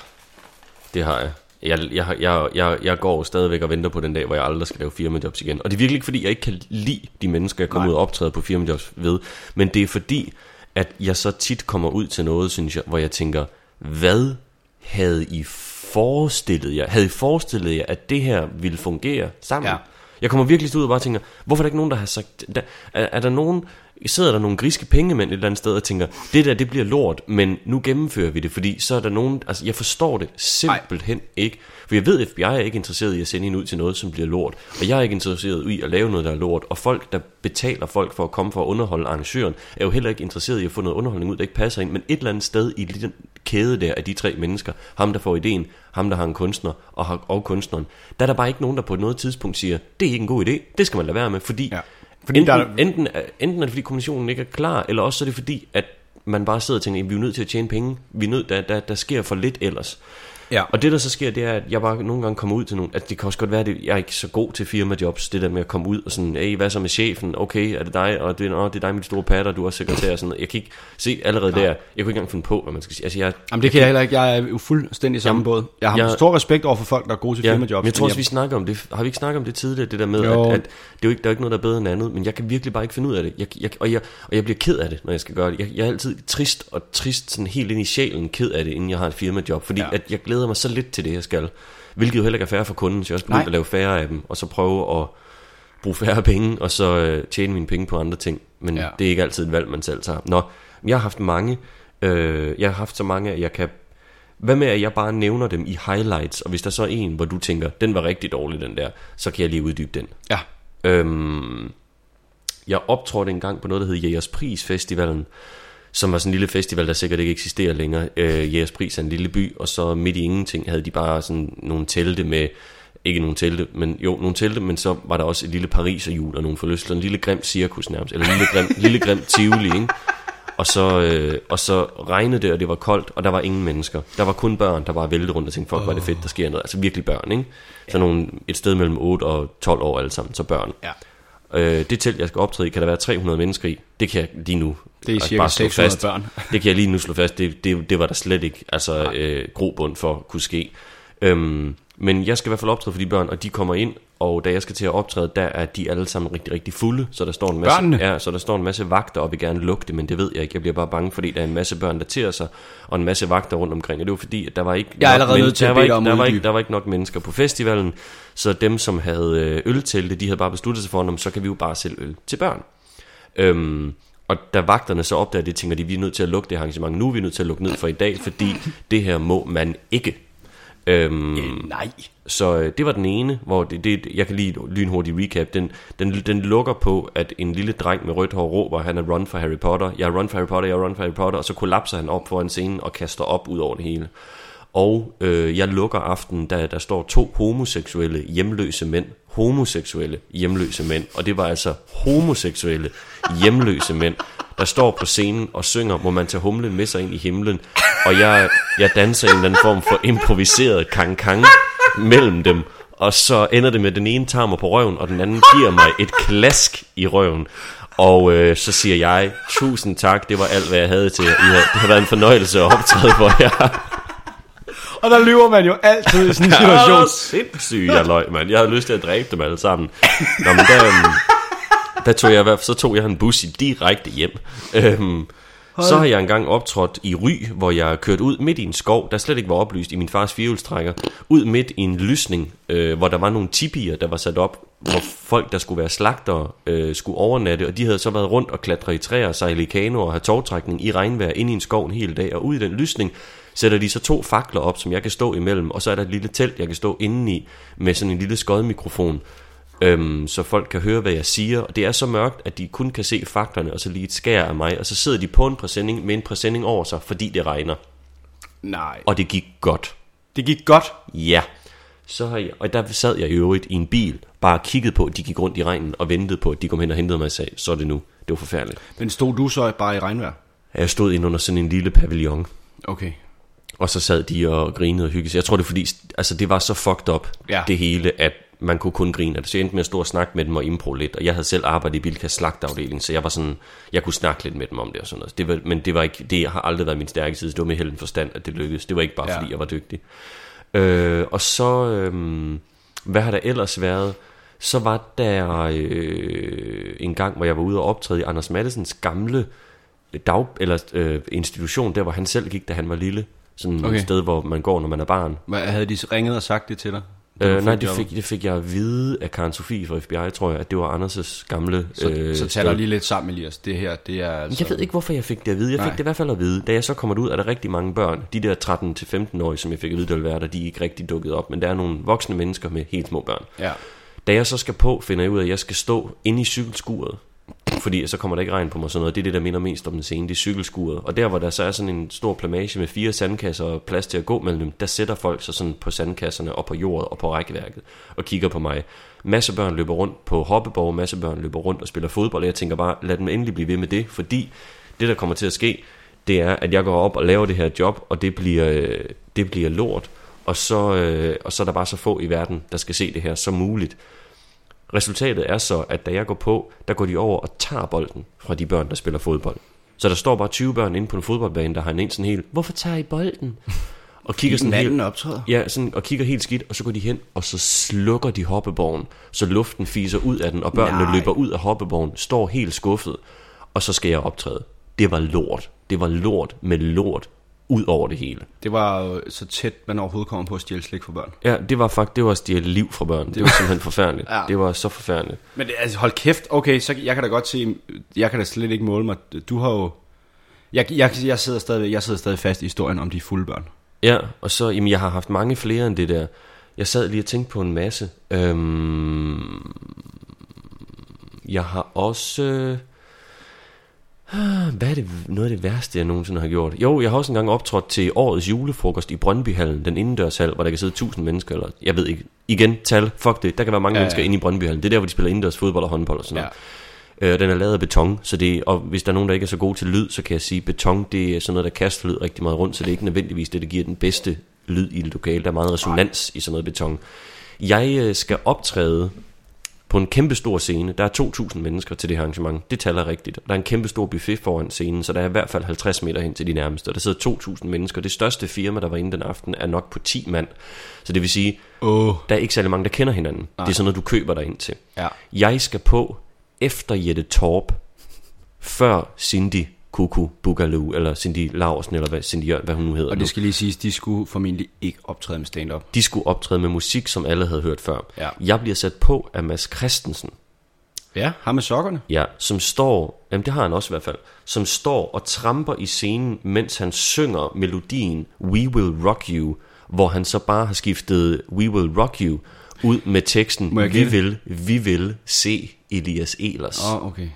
det har jeg. Jeg, jeg, jeg, jeg, jeg går stadigvæk og venter på den dag, hvor jeg aldrig skal lave firmajobs igen. Og det er virkelig ikke, fordi jeg ikke kan lide de mennesker, jeg kommer ud og optræder på firmajobs ved. Men det er fordi, at jeg så tit kommer ud til noget, synes jeg, hvor jeg tænker, hvad havde I forestillet jer? Havde I forestillet jer, at det her ville fungere sammen? Ja. Jeg kommer virkelig ud og bare tænker, hvorfor er der ikke nogen, der har sagt... Der, er, er der nogen... Sidder der nogle griske pengemænd et eller andet sted og tænker, det der, det bliver lort, men nu gennemfører vi det, fordi så er der nogen... Altså, jeg forstår det simpelthen Ej. ikke. For jeg ved, at FBI er ikke interesseret i at sende en ud til noget, som bliver lort. Og jeg er ikke interesseret i at lave noget, der er lort. Og folk, der betaler folk for at komme for at underholde arrangøren, er jo heller ikke interesseret i at få noget underholdning ud, der ikke passer ind. Men et eller andet sted i den kæde der af de tre mennesker. Ham, der får ideen, ham, der har en kunstner, og, har- og kunstneren. Der er der bare ikke nogen, der på noget tidspunkt siger, det er ikke en god idé, det skal man lade være med, fordi, Ja. Fordi enten, der er- enten, enten er det, fordi kommunikationen ikke er klar, eller også er det fordi, at man bare sidder og tænker, "Jamen, vi er nødt til at tjene penge, vi er nødt, der, der, der sker for lidt ellers. Ja. Og det der så sker, det er, at jeg bare nogle gange kommer ud til nogle, at det kan også godt være, at jeg er ikke så god til firmajobs, det der med at komme ud og sådan, hey, hvad så med chefen, okay, er det dig, og det, åh, det er dig de store patter, du er også sekretær, og sådan noget. Jeg kan ikke se allerede der, jeg kunne ikke engang finde på, hvad man skal sige. Altså, jeg, Jamen det kan jeg heller ikke. Jeg er jo fuldstændig samme Jamen, båd. Jeg har jeg- stor respekt over for folk, der er gode til Ja, firmajobs. men jeg tror også, vi snakker om det. Har vi ikke snakket om det tidligere, det der med, Jo. at, at det er jo ikke, der er ikke noget, der er bedre end andet, men jeg kan virkelig bare ikke finde ud af det. Jeg, jeg, og, jeg, og jeg bliver ked af det, når jeg skal gøre det. Jeg, jeg er altid trist og trist, sådan helt ind i sjælen ked af det, inden jeg har et firmajob, fordi ja. at jeg glæder mig så lidt til det, jeg skal. Hvilket jo heller ikke er færre for kunden, så jeg også Nej. begyndt at lave færre af dem, og så prøve at bruge færre penge, og så øh, tjene mine penge på andre ting. Men Ja. ja. det er ikke altid et valg, man selv tager. Nå, jeg har haft mange, øh, jeg har haft så mange, at jeg kan hvad med, at jeg bare nævner dem i highlights, og hvis der så er en, hvor du tænker, den var rigtig dårlig, den der, så kan jeg lige uddybe den. Ja. Øhm, jeg optrådte engang på noget, der hed Jægers Pris Festivalen, som var sådan en lille festival, der sikkert ikke eksisterer længere. Øh, Jægers Pris er en lille by, og så midt i ingenting havde de bare sådan nogle telte med, ikke nogle telte, men jo, nogle telte, men så var der også et lille Paris-hjul og nogle forlystelser, en lille grim cirkus nærmest, eller en lille grim, lille grim tivoli, ikke? Og så, øh, og så regnede det, og det var koldt, og der var ingen mennesker. Der var kun børn, der bare væltede rundt og tænkte, fuck, oh. var det fedt, der sker noget. Altså virkelig børn, ikke? Så nogle, et sted mellem 8 og 12 år alle sammen, så børn. Ja. Øh, det telt, jeg skal optræde i, kan der være 300 mennesker i. Det kan jeg lige nu Det er cirka bare slå 600 fast. børn. Det kan jeg lige nu slå fast. Det, det, det var der slet ikke altså, øh, grobund for at kunne ske. Øhm, men jeg skal i hvert fald optræde for de børn, og de kommer ind, og da jeg skal til at optræde, der er de alle sammen rigtig, rigtig fulde. Så der står en masse, Børnene? ja, så der står en masse vagter og vil gerne lukke det, men det ved jeg ikke. Jeg bliver bare bange, fordi der er en masse børn, der tirer sig, og en masse vagter rundt omkring. Og det var fordi, at der var ikke Jeg er allerede nødt til der var ikke, om der, var ikke, der var ikke nok mennesker på festivalen, så dem, som havde øh, øltelte, de havde bare besluttet sig for, "Nå, så kan vi jo bare sælge øl til børn. Øhm, og da vagterne så opdager det, tænker de, vi er nødt til at lukke det arrangement nu, vi er nødt til at lukke ned for i dag, fordi det her må man ikke. Øhm, Nej. så øh, det var den ene, hvor det, det, jeg kan lige lynhurtigt recap. Den, den, den lukker på, at en lille dreng med rødt hår råber, han er run for Harry Potter. Jeg er run for Harry Potter, jeg er run for Harry Potter. Og så kollapser han op foran scenen og kaster op ud over det hele. Og øh, jeg lukker aftenen, da der står to homoseksuelle hjemløse mænd. Homoseksuelle hjemløse mænd. Og det var altså homoseksuelle hjemløse mænd, der står på scenen og synger, må man tage humlen med sig ind i himlen. Og jeg, jeg danser i en eller anden form for improviseret kang-kang mellem dem. Og så ender det med, at den ene tager mig på røven, og den anden giver mig et klask i røven. Og øh, så siger jeg, tusind tak, det var alt, hvad jeg havde til jer. Har, det har været en fornøjelse at optræde for jer. Og der lyver man jo altid i sådan en situation. var sindssyg, jeg løg, mand. Jeg havde lyst til at dræbe dem alle sammen. Nå, men der, øhm, der tog jeg, i hvert fald- så tog jeg en bus i direkte hjem. Øhm, så har jeg engang optrådt i Ry, hvor jeg kørte ud midt i en skov, der slet ikke var oplyst i min fars firehjulstrækker. Ud midt i en lysning, øh, hvor der var nogle tipier, der var sat op, hvor folk, der skulle være slagtere, øh, skulle overnatte. Og de havde så været rundt og klatre i træer, sejle i kano og have togtrækning i regnvejr ind i en skov en hel dag. Og ud i den lysning sætter de så to fakler op, som jeg kan stå imellem. Og så er der et lille telt, jeg kan stå indeni med sådan en lille skodmikrofon øhm, så folk kan høre, hvad jeg siger. Og det er så mørkt, at de kun kan se faklerne, og så lige et skær af mig. Og så sidder de på en præsending med en præsending over sig, fordi det regner. Nej. Og det gik godt. Det gik godt. Ja. Så har jeg, og der sad jeg i øvrigt i en bil, bare kiggede på, at de gik rundt i regnen, og ventede på, at de kom hen og hentede mig og sagde, så er det nu. Det var forfærdeligt. Men stod du så bare i regnvejr? Jeg stod inde under sådan en lille pavillon, Okay. og så sad de og grinede og hyggede sig. Jeg tror det er fordi, altså det var så fucked up, Ja. det hele, at man kunne kun grine af det. Så jeg endte med at stå og snakke med dem og impro lidt, og jeg havde selv arbejdet i Bilkas slagtafdeling, så jeg var sådan, jeg kunne snakke lidt med dem om det og sådan noget. Det var, men det var ikke, det har aldrig været min stærke side, det var med helden forstand, at det lykkedes. Det var ikke bare Ja. fordi, jeg var dygtig. Øh, og så, øh, hvad har der ellers været? Så var der øh, en gang, hvor jeg var ude og optræde i Anders Mattesens gamle dag, eller øh, institution, der hvor han selv gik, da han var lille. Sådan. Okay. et sted, hvor man går, når man er barn. Hvad, havde de ringet og sagt det til dig? Øh, nej, fik det fik, det fik jeg at vide af Karen Sofie fra FBI, tror jeg, at det var Anders' gamle Så, øh, så tag dig lige lidt sammen, Elias. Det her, det er altså... Jeg ved ikke, hvorfor jeg fik det at vide. Jeg fik Nej. det i hvert fald at vide. Da jeg så kommer ud, er der rigtig mange børn. De der 13-15-årige, som jeg fik at vide, der ville være der, de er ikke rigtig dukket op. Men der er nogle voksne mennesker med helt små børn. Ja. Da jeg så skal på, finder jeg ud af, at jeg skal stå inde i cykelskuret fordi så kommer der ikke regn på mig sådan noget. Det er det, der minder mest om den scene, det er cykelskuret. Og der, hvor der så er sådan en stor plamage med fire sandkasser og plads til at gå mellem dem, der sætter folk sig sådan på sandkasserne og på jordet og på rækværket og kigger på mig. Masse børn løber rundt på hoppeborg, masse børn løber rundt og spiller fodbold, og jeg tænker bare, lad dem endelig blive ved med det, fordi det, der kommer til at ske, det er, at jeg går op og laver det her job, og det bliver, det bliver lort, og så, øh, og så er der bare så få i verden, der skal se det her som muligt. Resultatet er så, at da jeg går på, der går de over og tager bolden fra de børn, der spiller fodbold. Så der står bare 20 børn inde på en fodboldbane, der har en en sådan helt, hvorfor tager I bolden? Og kigger sådan helt, optræder. Ja, sådan, og kigger helt skidt, og så går de hen, og så slukker de hoppeborgen, så luften fiser ud af den, og børnene Nej. løber ud af hoppeborgen, står helt skuffet, og så skal jeg optræde. Det var lort. Det var lort med lort ud over det hele. Det var jo så tæt, man overhovedet kommer på at stjæle slik for børn. Ja, det var faktisk, det var at stjæle liv fra børn. Det var simpelthen forfærdeligt. Ja. Det var så forfærdeligt. Men det, altså, hold kæft, okay, så jeg kan da godt se, jeg kan da slet ikke måle mig. Du har jo, jeg, jeg, jeg, sidder stadig, jeg sidder stadig fast i historien om de fulde børn. Ja, og så, jamen jeg har haft mange flere end det der. Jeg sad lige og tænkte på en masse. Øhm, jeg har også... Øh, hvad er det, noget af det værste, jeg nogensinde har gjort? Jo, jeg har også engang optrådt til årets julefrokost i Brøndbyhallen, den indendørshal, hvor der kan sidde 1000 mennesker, eller jeg ved ikke, igen, tal, fuck det, der kan være mange Ja, ja, mennesker ja. inde i Brøndbyhallen. Det er der, hvor de spiller indendørs fodbold og håndbold og sådan noget. Øh, den er lavet af beton, så det, og hvis der er nogen, der ikke er så gode til lyd, så kan jeg sige, at beton det er sådan noget, der kaster lyd rigtig meget rundt, så det er ikke nødvendigvis det, der giver den bedste lyd i et lokale. Der er meget resonans i sådan noget beton. Jeg øh, skal optræde på en kæmpe stor scene. Der er 2.000 mennesker til det her arrangement. Det taler rigtigt. Der er en kæmpe stor buffet foran scenen, så der er i hvert fald 50 meter hen til de nærmeste. Og der sidder 2.000 mennesker. Det største firma, der var inde den aften, er nok på 10 mand. Så det vil sige, Åh. der er ikke særlig mange, der kender hinanden. Det er sådan noget, du køber dig ind til. Ja. Jeg skal på efter Jette Torp, før Cindy Kuku Bugaloo, eller Cindy Larsen, eller hvad, Cindy Jørgen, hvad hun nu hedder Og nu. det skal lige siges, de skulle formentlig ikke optræde med stand-up. De skulle optræde med musik, som alle havde hørt før. Ja. Jeg bliver sat på af Mads Christensen, Ja, ham med sokkerne. ja, som står, jamen det har han også i hvert fald, som står og tramper i scenen, mens han synger melodien We Will Rock You, hvor han så bare har skiftet We Will Rock You ud med teksten Vi vil, vi vil se Elias Elers. Åh, oh, okay.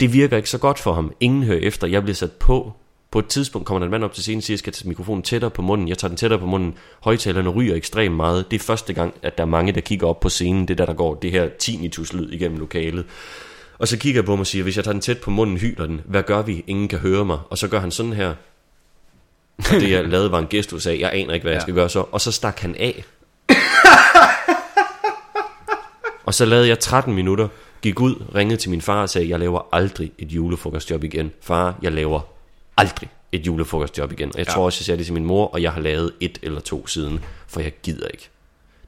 Det virker ikke så godt for ham. Ingen hører efter. Jeg bliver sat på. På et tidspunkt kommer der en mand op til scenen og siger, at jeg skal tage mikrofonen tættere på munden. Jeg tager den tættere på munden. Højtalerne ryger ekstremt meget. Det er første gang, at der er mange, der kigger op på scenen. Det er der, der går det her tinnitus-lyd igennem lokalet. Og så kigger jeg på ham og siger, hvis jeg tager den tæt på munden, hyler den. Hvad gør vi? Ingen kan høre mig. Og så gør han sådan her. Og det jeg lavede var en gestus af, jeg aner ikke, hvad jeg Ja. skal gøre så. Og så stak han af. Og så lavede jeg 13 minutter, gik ud, ringede til min far og sagde, jeg laver aldrig et julefrokostjob igen. Far, jeg laver aldrig et julefrokostjob igen. Og jeg ja. tror også, jeg sagde det til min mor, og jeg har lavet et eller to siden, for jeg gider ikke.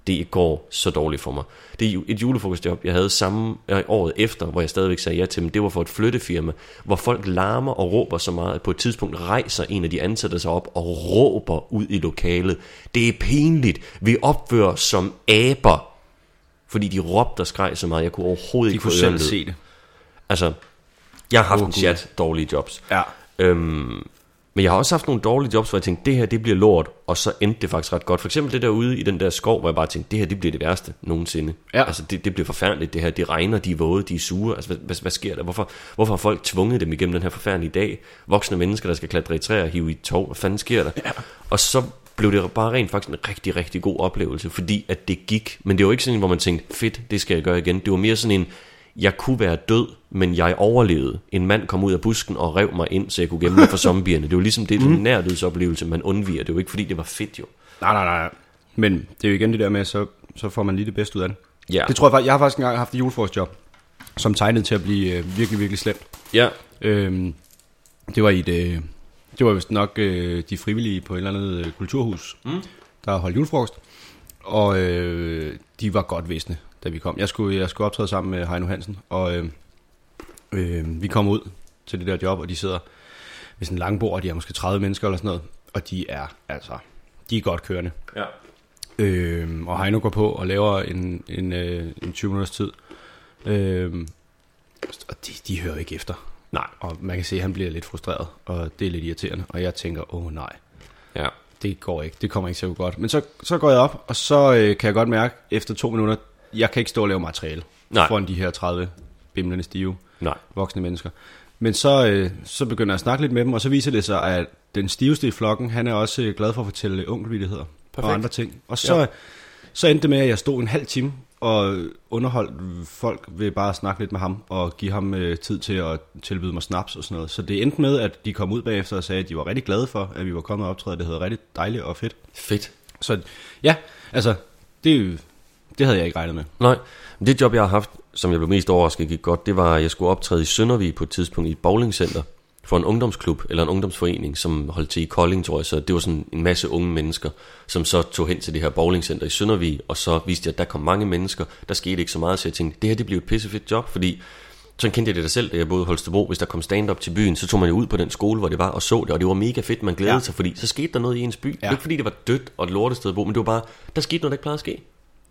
Det går så dårligt for mig. Det er et julefrokostjob, jeg havde samme øh, året efter, hvor jeg stadigvæk sagde ja til, men det var for et flyttefirma, hvor folk larmer og råber så meget, at på et tidspunkt rejser en af de ansatte sig op og råber ud i lokalet. Det er pinligt. Vi opfører os som aber. Fordi de råbte og skreg så meget, jeg kunne overhovedet De ikke kunne få selv se det. Altså, jeg har haft Åh, en chat dårlige jobs. Ja. Øhm, men jeg har også haft nogle dårlige jobs, hvor jeg tænkte, det her det bliver lort, og så endte det faktisk ret godt. For eksempel det der ude i den der skov, hvor jeg bare tænkte, det her det bliver det værste nogensinde. Ja. Altså det, det bliver forfærdeligt, det her, det regner, de er våde, de er sure. Altså hvad, hvad, hvad sker der? Hvorfor, hvorfor har folk tvunget dem igennem den her forfærdelige dag? Voksne mennesker, der skal klatre i træer og hive i tog, hvad fanden sker der? Ja. Og så blev det bare rent faktisk en rigtig, rigtig god oplevelse, fordi at det gik. Men det var ikke sådan en, hvor man tænkte, fedt, det skal jeg gøre igen. Det var mere sådan en, jeg kunne være død, men jeg overlevede. En mand kom ud af busken og rev mig ind, så jeg kunne gemme mig for zombierne. Det var ligesom det, mm. den nærhedsoplevelse, man undviger. Det var ikke, fordi det var fedt jo. Nej, nej, nej. Men det er jo igen det der med, så, så får man lige det bedste ud af det. Ja. Det tror jeg faktisk, jeg har faktisk engang haft et julefrokostjob, som tegnede til at blive øh, virkelig, virkelig slemt. Ja, Øhm, det var i et, øh, det var vist nok øh, de frivillige på et eller andet øh, kulturhus, mm. der holdt julefrokost. Og øh, de var godt visne, da vi kom. Jeg skulle, jeg skulle optræde sammen med Heino Hansen, og øh, øh, vi kom ud til det der job, og de sidder ved sådan en lang bord, og de er måske 30 mennesker eller sådan noget. Og de er altså, de er godt kørende. ja. Øh, og Heino går på og laver en, en, øh, en 20 minutters tid. Øh, og de, de hører ikke efter. Nej. Og man kan se, at han bliver lidt frustreret, og det er lidt irriterende. Og jeg tænker, åh oh, nej, Ja. det går ikke. Det kommer ikke til at gå godt. Men så, så går jeg op, og så øh, kan jeg godt mærke, efter to minutter, jeg kan ikke stå og lave materiale Nej. foran de her 30 bimlende stive. Nej. voksne mennesker. Men så, øh, så begynder jeg at snakke lidt med dem, og så viser det sig, at den stiveste i flokken, han er også øh, glad for at fortælle onkelvittigheder og andre ting. Og så, ja. så endte det med, at jeg stod en halv time og underholdt folk ved bare at snakke lidt med ham, og give ham øh, tid til at tilbyde mig snaps og sådan noget. Så det endte med, at de kom ud bagefter og sagde, at de var rigtig glade for, at vi var kommet og optræde. Det havde rigtig dejligt og fedt. Fedt. Så ja, altså, det, det havde jeg ikke regnet med. Nej, men det job, jeg har haft, som jeg blev mest overrasket gik godt, det var, at jeg skulle optræde i Søndervig på et tidspunkt i et bowlingcenter for en ungdomsklub eller en ungdomsforening, som holdt til i Kolding, tror jeg. Så det var sådan en masse unge mennesker, som så tog hen til det her bowlingcenter i Søndervig, og så viste jeg, at der kom mange mennesker. Der skete ikke så meget, så jeg tænkte, det her det blev et pissefedt job, fordi sådan kendte jeg det da selv, da jeg boede i Holstebro. Hvis der kom stand-up til byen, så tog man jo ud på den skole, hvor det var, og så det, og det var mega fedt, man glædede ja. Sig, fordi så skete der noget i ens by. Ja. Ikke fordi, det var dødt og et lortested at bo, men det var bare, der skete noget, der ikke plejede at ske.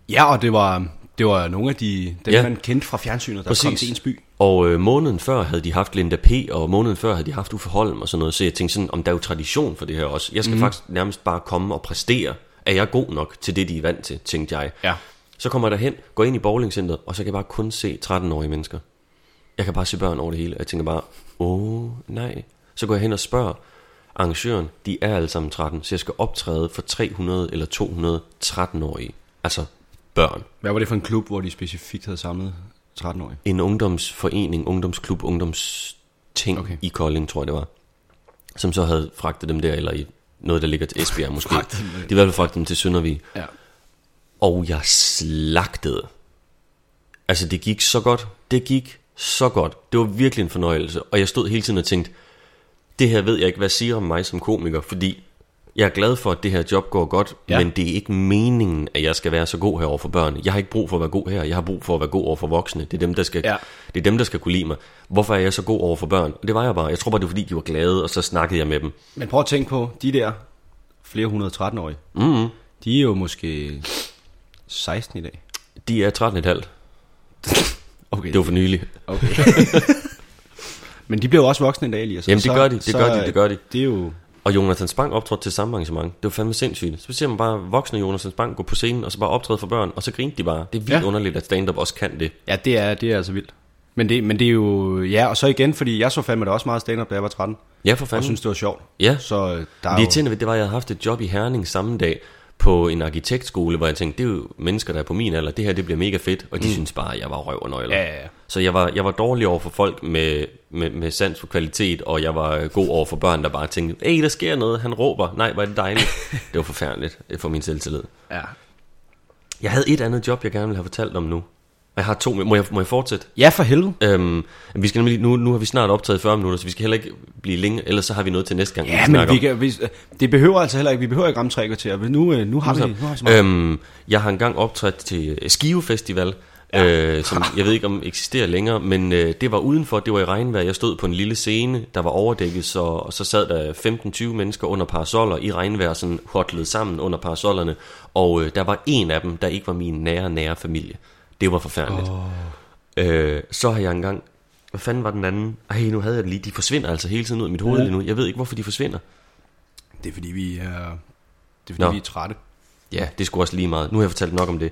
Ja, og det var, det var nogle af de, dem, ja. man kendte fra fjernsynet, der Præcis. kom til ens by. Og øh, måneden før havde de haft Linda P., og måneden før havde de haft Uffe Holm og sådan noget. Så jeg tænkte sådan, om der er jo tradition for det her også. Jeg skal mm. faktisk nærmest bare komme og præstere. Er jeg god nok til det, de er vant til, tænkte jeg. Ja. Så kommer jeg derhen, går ind i bowlingcenteret, og så kan jeg bare kun se 13-årige mennesker. Jeg kan bare se børn over det hele, og jeg tænker bare, åh nej. Så går jeg hen og spørger arrangøren, de er alle sammen 13, så jeg skal optræde for 300 eller 200 13-årige. Altså børn. Hvad var det for en klub, hvor de specifikt havde samlet 13-årige? en ungdomsforening, ungdomsklub, ungdomsting okay. I Kolding, tror jeg det var. Som så havde fragtet dem der, eller i noget, der ligger til Esbjerg måske. Fragtet dem, De i hvert fald fragtet dem til Søndervig. Ja. Og jeg slagtede. Altså, det gik så godt. Det gik så godt. Det var virkelig en fornøjelse. Og jeg stod hele tiden og tænkte, det her ved jeg ikke, hvad siger om mig som komiker, fordi jeg er glad for, at det her job går godt, ja. Men det er ikke meningen, at jeg skal være så god her over for børn. Jeg har ikke brug for at være god her, jeg har brug for at være god over for voksne. Det er dem, der skal, ja. Det er dem, der skal kunne lide mig. Hvorfor er jeg så god over for børn? Det var jeg bare. Jeg tror bare, det var fordi, de var glade, og så snakkede jeg med dem. Men prøv at tænke på, de der flere hundrede 13-årige, Mm-hmm. de er jo måske 16 i dag. De er 13,5. Okay. Det var for nylig. okay. Men de bliver jo også voksne en dag, Elias. Jamen, det gør de, det gør de, det gør de. Det er jo... Og Jonathan Spang optrådte til samme arrangement. Det var fandme sindssygt. Så ser man bare voksne Jonathan Spang gå på scenen, og så bare optræde for børn, og så grinte de bare. Det er vildt ja. Underligt, at stand-up også kan det. Ja, det er, det er altså vildt. Men det, men det er jo... Ja, og så igen, fordi jeg så fandme da også meget stand-up, da jeg var 13. Ja, for Og fanden. synes, det var sjovt. Ja. Så øh, der Det er jo... ved, det var, at jeg havde haft et job i Herning samme dag på en arkitektskole, hvor jeg tænkte, det er jo mennesker, der er på min alder. Det her, det bliver mega fedt. Og de mm. synes bare, at jeg var røv og nøgler. Ja, ja, ja. Så jeg var, jeg var dårlig over for folk med, med, med sans for kvalitet, og jeg var god over for børn, der bare tænkte, hey, der sker noget. Han råber. Nej, hvor er det dejligt. det var forfærdeligt for min selvtillid. Ja. Jeg havde et andet job, jeg gerne ville have fortalt om nu. Jeg har to. Må jeg, må jeg fortsætte? ja, for helvede. Øhm, vi skal nemlig, nu, nu har vi snart optaget 40 minutter, så vi skal heller ikke blive længe, ellers så har vi noget til næste gang. Ja, vi men vi kan, vi, det behøver altså heller ikke, vi behøver ikke ramme tre kvarter. Nu, øh, nu har vi, nu har vi så meget. Øhm, jeg har engang optrådt til Skive Festival, ja. øh, som jeg ved ikke om eksisterer længere, men øh, det var udenfor, det var i regnvejr. Jeg stod på en lille scene, der var overdækket, så, og så sad der 15-20 mennesker under parasoller i regnvejr, sådan hotlet sammen under parasollerne, og øh, der var en af dem, der ikke var min nære, nære familie. Det var forfærdeligt. Oh. Øh, så har jeg engang, hvad fanden var den anden? Ej, nu havde jeg det lige, de forsvinder altså hele tiden ud af mit hoved lige nu. Jeg ved ikke, hvorfor de forsvinder. Det er fordi, vi er, det er, fordi, Nå. vi er trætte. Ja, det skulle også lige meget. Nu har jeg fortalt nok om det.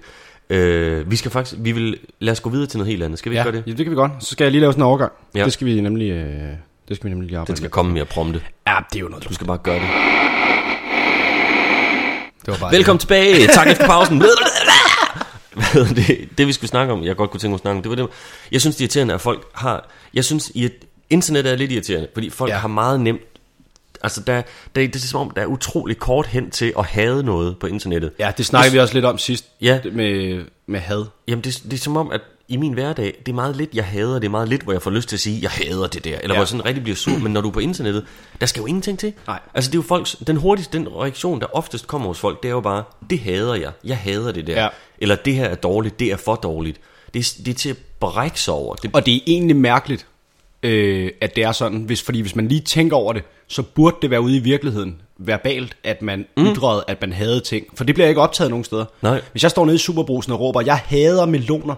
Øh, vi skal faktisk, vi vil, lad os gå videre til noget helt andet. Skal vi Ja, gøre det? ja, det kan vi godt. Så skal jeg lige lave sådan en overgang. Ja. Det skal vi nemlig, øh, det skal vi nemlig lige arbejde Den skal med. komme mere prompte. Ja, det er jo noget. Du skal bare gøre det. Det var bare Velkommen tilbage. Tak efter pausen. Hvad det, det vi skulle snakke om, jeg godt kunne tænke mig at snakke om, det var det. Jeg synes, det er irriterende, at folk har... Jeg synes, at internet er lidt irriterende, fordi folk ja. Har meget nemt... Altså, der, der, det er som om, der er utrolig kort hen til at have noget på internettet. Ja, det snakkede vi også lidt om sidst. Ja. Med, med had. Jamen, det, det er som om, at i min hverdag, det er meget lidt, jeg hader, det er meget lidt, hvor jeg får lyst til at sige, jeg hader det der, eller ja. hvor jeg sådan rigtig bliver sur, men når du er på internettet, der skal jo ingenting til. Nej. Altså, det er jo folks, den hurtigste, den reaktion, der oftest kommer hos folk, det er jo bare, det hader jeg, jeg hader det der, Ja. eller det her er dårligt, det er for dårligt. Det er, det er til at brække sig over. Det, Og det er egentlig mærkeligt, øh, at det er sådan, hvis, fordi hvis man lige tænker over det, så burde det være ude i virkeligheden verbalt, at man mm. ytrede, at man havde ting. For det bliver ikke optaget nogen steder. Nej. Hvis jeg står nede i Superbrusen og råber, jeg hader meloner,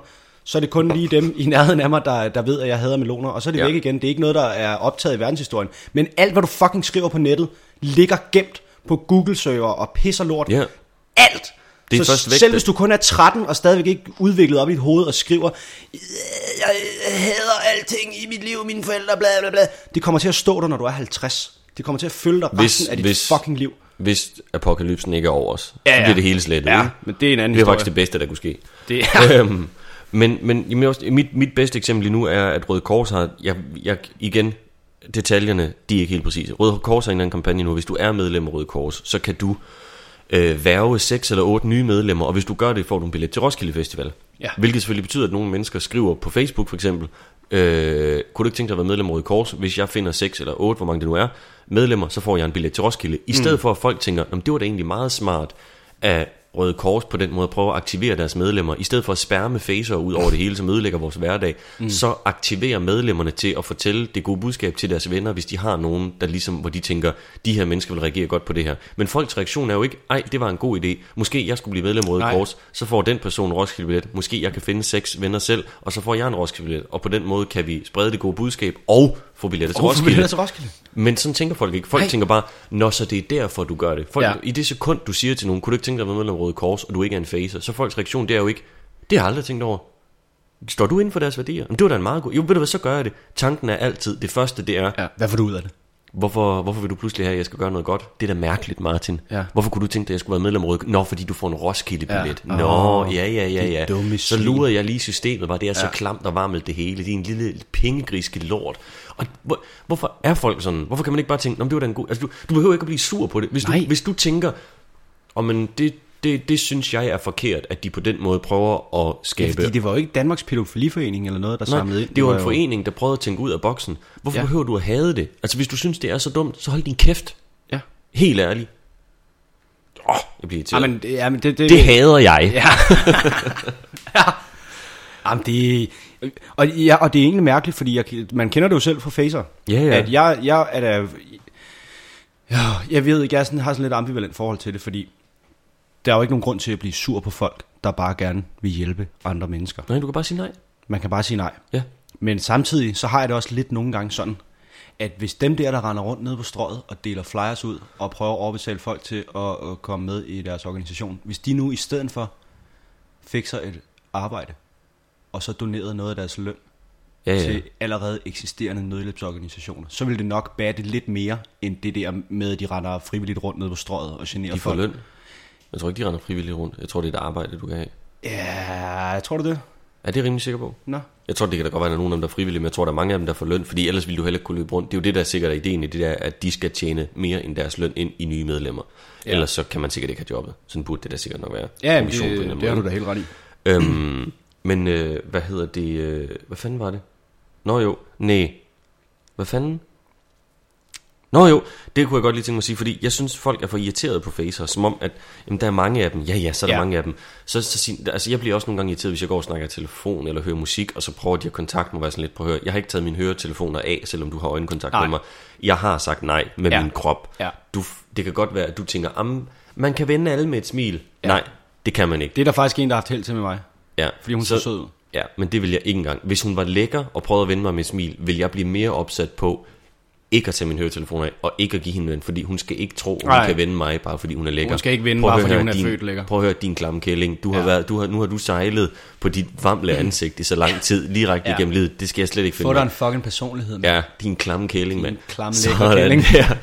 så er det kun lige dem i nærheden af mig, der, der ved, at jeg hader meloner. Og så er det Ja. væk igen. Det er ikke noget, der er optaget i verdenshistorien. Men alt, hvad du fucking skriver på nettet, ligger gemt på Google-server og pisser lort. Ja. Alt! Det er så først væk, selv hvis du kun er 13 og stadigvæk ikke udviklet op i dit hoved og skriver, "Øh, jeg hader alting i mit liv, mine forældre, bla bla bla. Det kommer til at stå der, når du er 50. Det kommer til at følge dig resten Hvis- af dit hvis- fucking liv. Hvis apokalypsen ikke er over os, Ja, så ja. bliver det hele slettet. Ja, men det er en anden Det er historie. faktisk det bedste, der kunne ske. Det er, øhm, men men jamen, også, mit, mit bedste eksempel lige nu er, at Røde Kors har, jeg, jeg, igen, detaljerne, de er ikke helt præcise. Røde Kors har en eller anden kampagne nu, hvis du er medlem af Røde Kors, så kan du øh, værve seks eller otte nye medlemmer, og hvis du gør det, får du en billet til Roskilde Festival. Ja. Hvilket selvfølgelig betyder, at nogle mennesker skriver på Facebook for eksempel, øh, kunne du ikke tænke dig at være medlem af Røde Kors? Hvis jeg finder seks eller otte, hvor mange det nu er, medlemmer, så får jeg en billet til Roskilde. I stedet for at folk tænker, "Nå, men det var da egentlig meget smart af Røde Kors på den måde at prøve at aktivere deres medlemmer. I stedet for at spærme facer ud over det hele, som ødelægger vores hverdag, mm. så aktiverer medlemmerne til at fortælle det gode budskab til deres venner, hvis de har nogen, der ligesom, hvor de tænker, de her mennesker vil reagere godt på det her. Men folks reaktion er jo ikke, ej, det var en god idé. Måske jeg skulle blive medlem af Røde Nej. Kors, så får den person Roskilde-billet. Måske jeg kan finde seks venner selv, og så får jeg en Roskilde-billet. Og på den måde kan vi sprede det gode budskab og få billetter til Roskilde. jeg til Roskilde? Men sådan tænker folk ikke. Folk Nej. Tænker bare, nå, så det er derfor, du gør det. Folk, Ja. I det sekund, du siger til nogen, kunne du ikke tænke dig at være medlem af Røde Kors, og du ikke er en facer, så folks reaktion, det er jo ikke, det har jeg aldrig tænkt over. Står du inden for deres værdier? Men det var da en meget god... Jo, ved du hvad, så gør jeg det. Tanken er altid, det første det er. Ja, hvad får du ud af det? Hvorfor, hvorfor vil du pludselig have, at jeg skal gøre noget godt? Det er da mærkeligt, Martin. Ja. Hvorfor kunne du tænke dig, at jeg skulle være medlem af Røde Nå, fordi du får en Roskilde-billet. Ja. Nå, Åh, ja, ja, ja, ja. Så lurede jeg lige systemet, var det er så Ja. klamt og varmt det hele. Det er en lille pengegriske lort. Og hvor, hvorfor er folk sådan? Hvorfor kan man ikke bare tænke, "Nå, det var da en god... Altså, du, du behøver ikke at blive sur på det. Hvis, du, hvis du tænker, oh, men det, det, det synes jeg er forkert, at de på den måde prøver at Ja, skabe... fordi det var jo ikke Danmarks pædofiliforening eller noget, der Nej, samlede ind. det var en forening, der prøvede at tænke ud af boksen. Hvorfor Ja. ja. behøver du at hade det? Altså, hvis du synes, det er så dumt, så hold din kæft. Ja. Helt ærligt. Åh, oh, jeg bliver Ja, irriteret. men, det- ja, men det, det, det hader jeg. Ja. ja. Jamen, det, og, ja, og det er egentlig mærkeligt, fordi jeg, man kender det jo selv fra Facer. Ja, ja. At jeg, jeg er da... Ja, jeg ved ikke, jeg sådan, har sådan lidt ambivalent forhold til det, fordi der er jo ikke nogen grund til at blive sur på folk, der bare gerne vil hjælpe andre mennesker. Nej, du kan bare sige nej. Man kan bare sige nej. Ja. Men samtidig, så har jeg det også lidt nogle gange sådan, at hvis dem der, der render rundt nede på strøget og deler flyers ud og prøver at overbetale folk til at, at komme med i deres organisation, hvis de nu i stedet for fik sig et arbejde, og så donerede noget af deres løn Ja, ja. til allerede eksisterende nødhjælpsorganisationer, så vil det nok batte lidt mere, end det der med, at de render frivilligt rundt nede på strøget og generer De får folk. løn. Jeg tror ikke, de render frivilligt rundt. Jeg tror, det er et arbejde, du kan have. Ja, jeg tror du det? Er det rimelig sikker på? Nå. Jeg tror, det kan da godt være, at der er nogen af dem, der er frivillige, men jeg tror, der er mange af dem, der får løn, fordi ellers ville du heller ikke kunne løbe rundt. Det er jo det, der er sikkert er ideen i det der, at de skal tjene mere end deres løn ind i nye medlemmer. Ja. Ellers så kan man sikkert ikke have jobbet. Sådan burde det da sikkert nok være. Ja, det, anden det har du da helt ret i. Øhm, men øh, hvad hedder det? Øh, hvad fanden var det? Nå jo, nej. Hvad fanden? Nå jo, det kunne jeg godt lige tænke mig at sige, fordi jeg synes, folk er for irriteret på Facer, som om, at jamen, der er mange af dem. Ja, ja, så er der Ja. mange af dem. Så, så sig, altså, jeg bliver også nogle gange irriteret, hvis jeg går og snakker i telefon eller hører musik, og så prøver de at kontakte mig og være sådan lidt på høre. Jeg har ikke taget mine høretelefoner af, selvom du har øjenkontakt Nej. med mig. Jeg har sagt nej med Ja. min krop. Ja. Du, det kan godt være, at du tænker, "Am, man kan vende alle med et smil. Ja. Nej, det kan man ikke. Det er der faktisk en, der har haft held til med mig. Ja, Fordi hun så sød ud. Ja, men det vil jeg ikke engang. Hvis hun var lækker og prøvede at vende mig med et smil, vil jeg blive mere opsat på ikke at tage min høretelefon af, og ikke at give hende en, fordi hun skal ikke tro, at hun Nej. kan vende mig, bare fordi hun er lækker. Hun skal ikke vende, bare fordi hun er din, født lækker. Prøv at høre din klamme kælling. Du har, Ja. været, du har, nu har du sejlet på dit vamle ansigt i så lang tid, lige rækket Ja. ja. igennem livet. Det skal jeg slet ikke finde Få dig en fucking personlighed. mand. Ja, din klamme kælling, mand. klamme lækre kælling. der.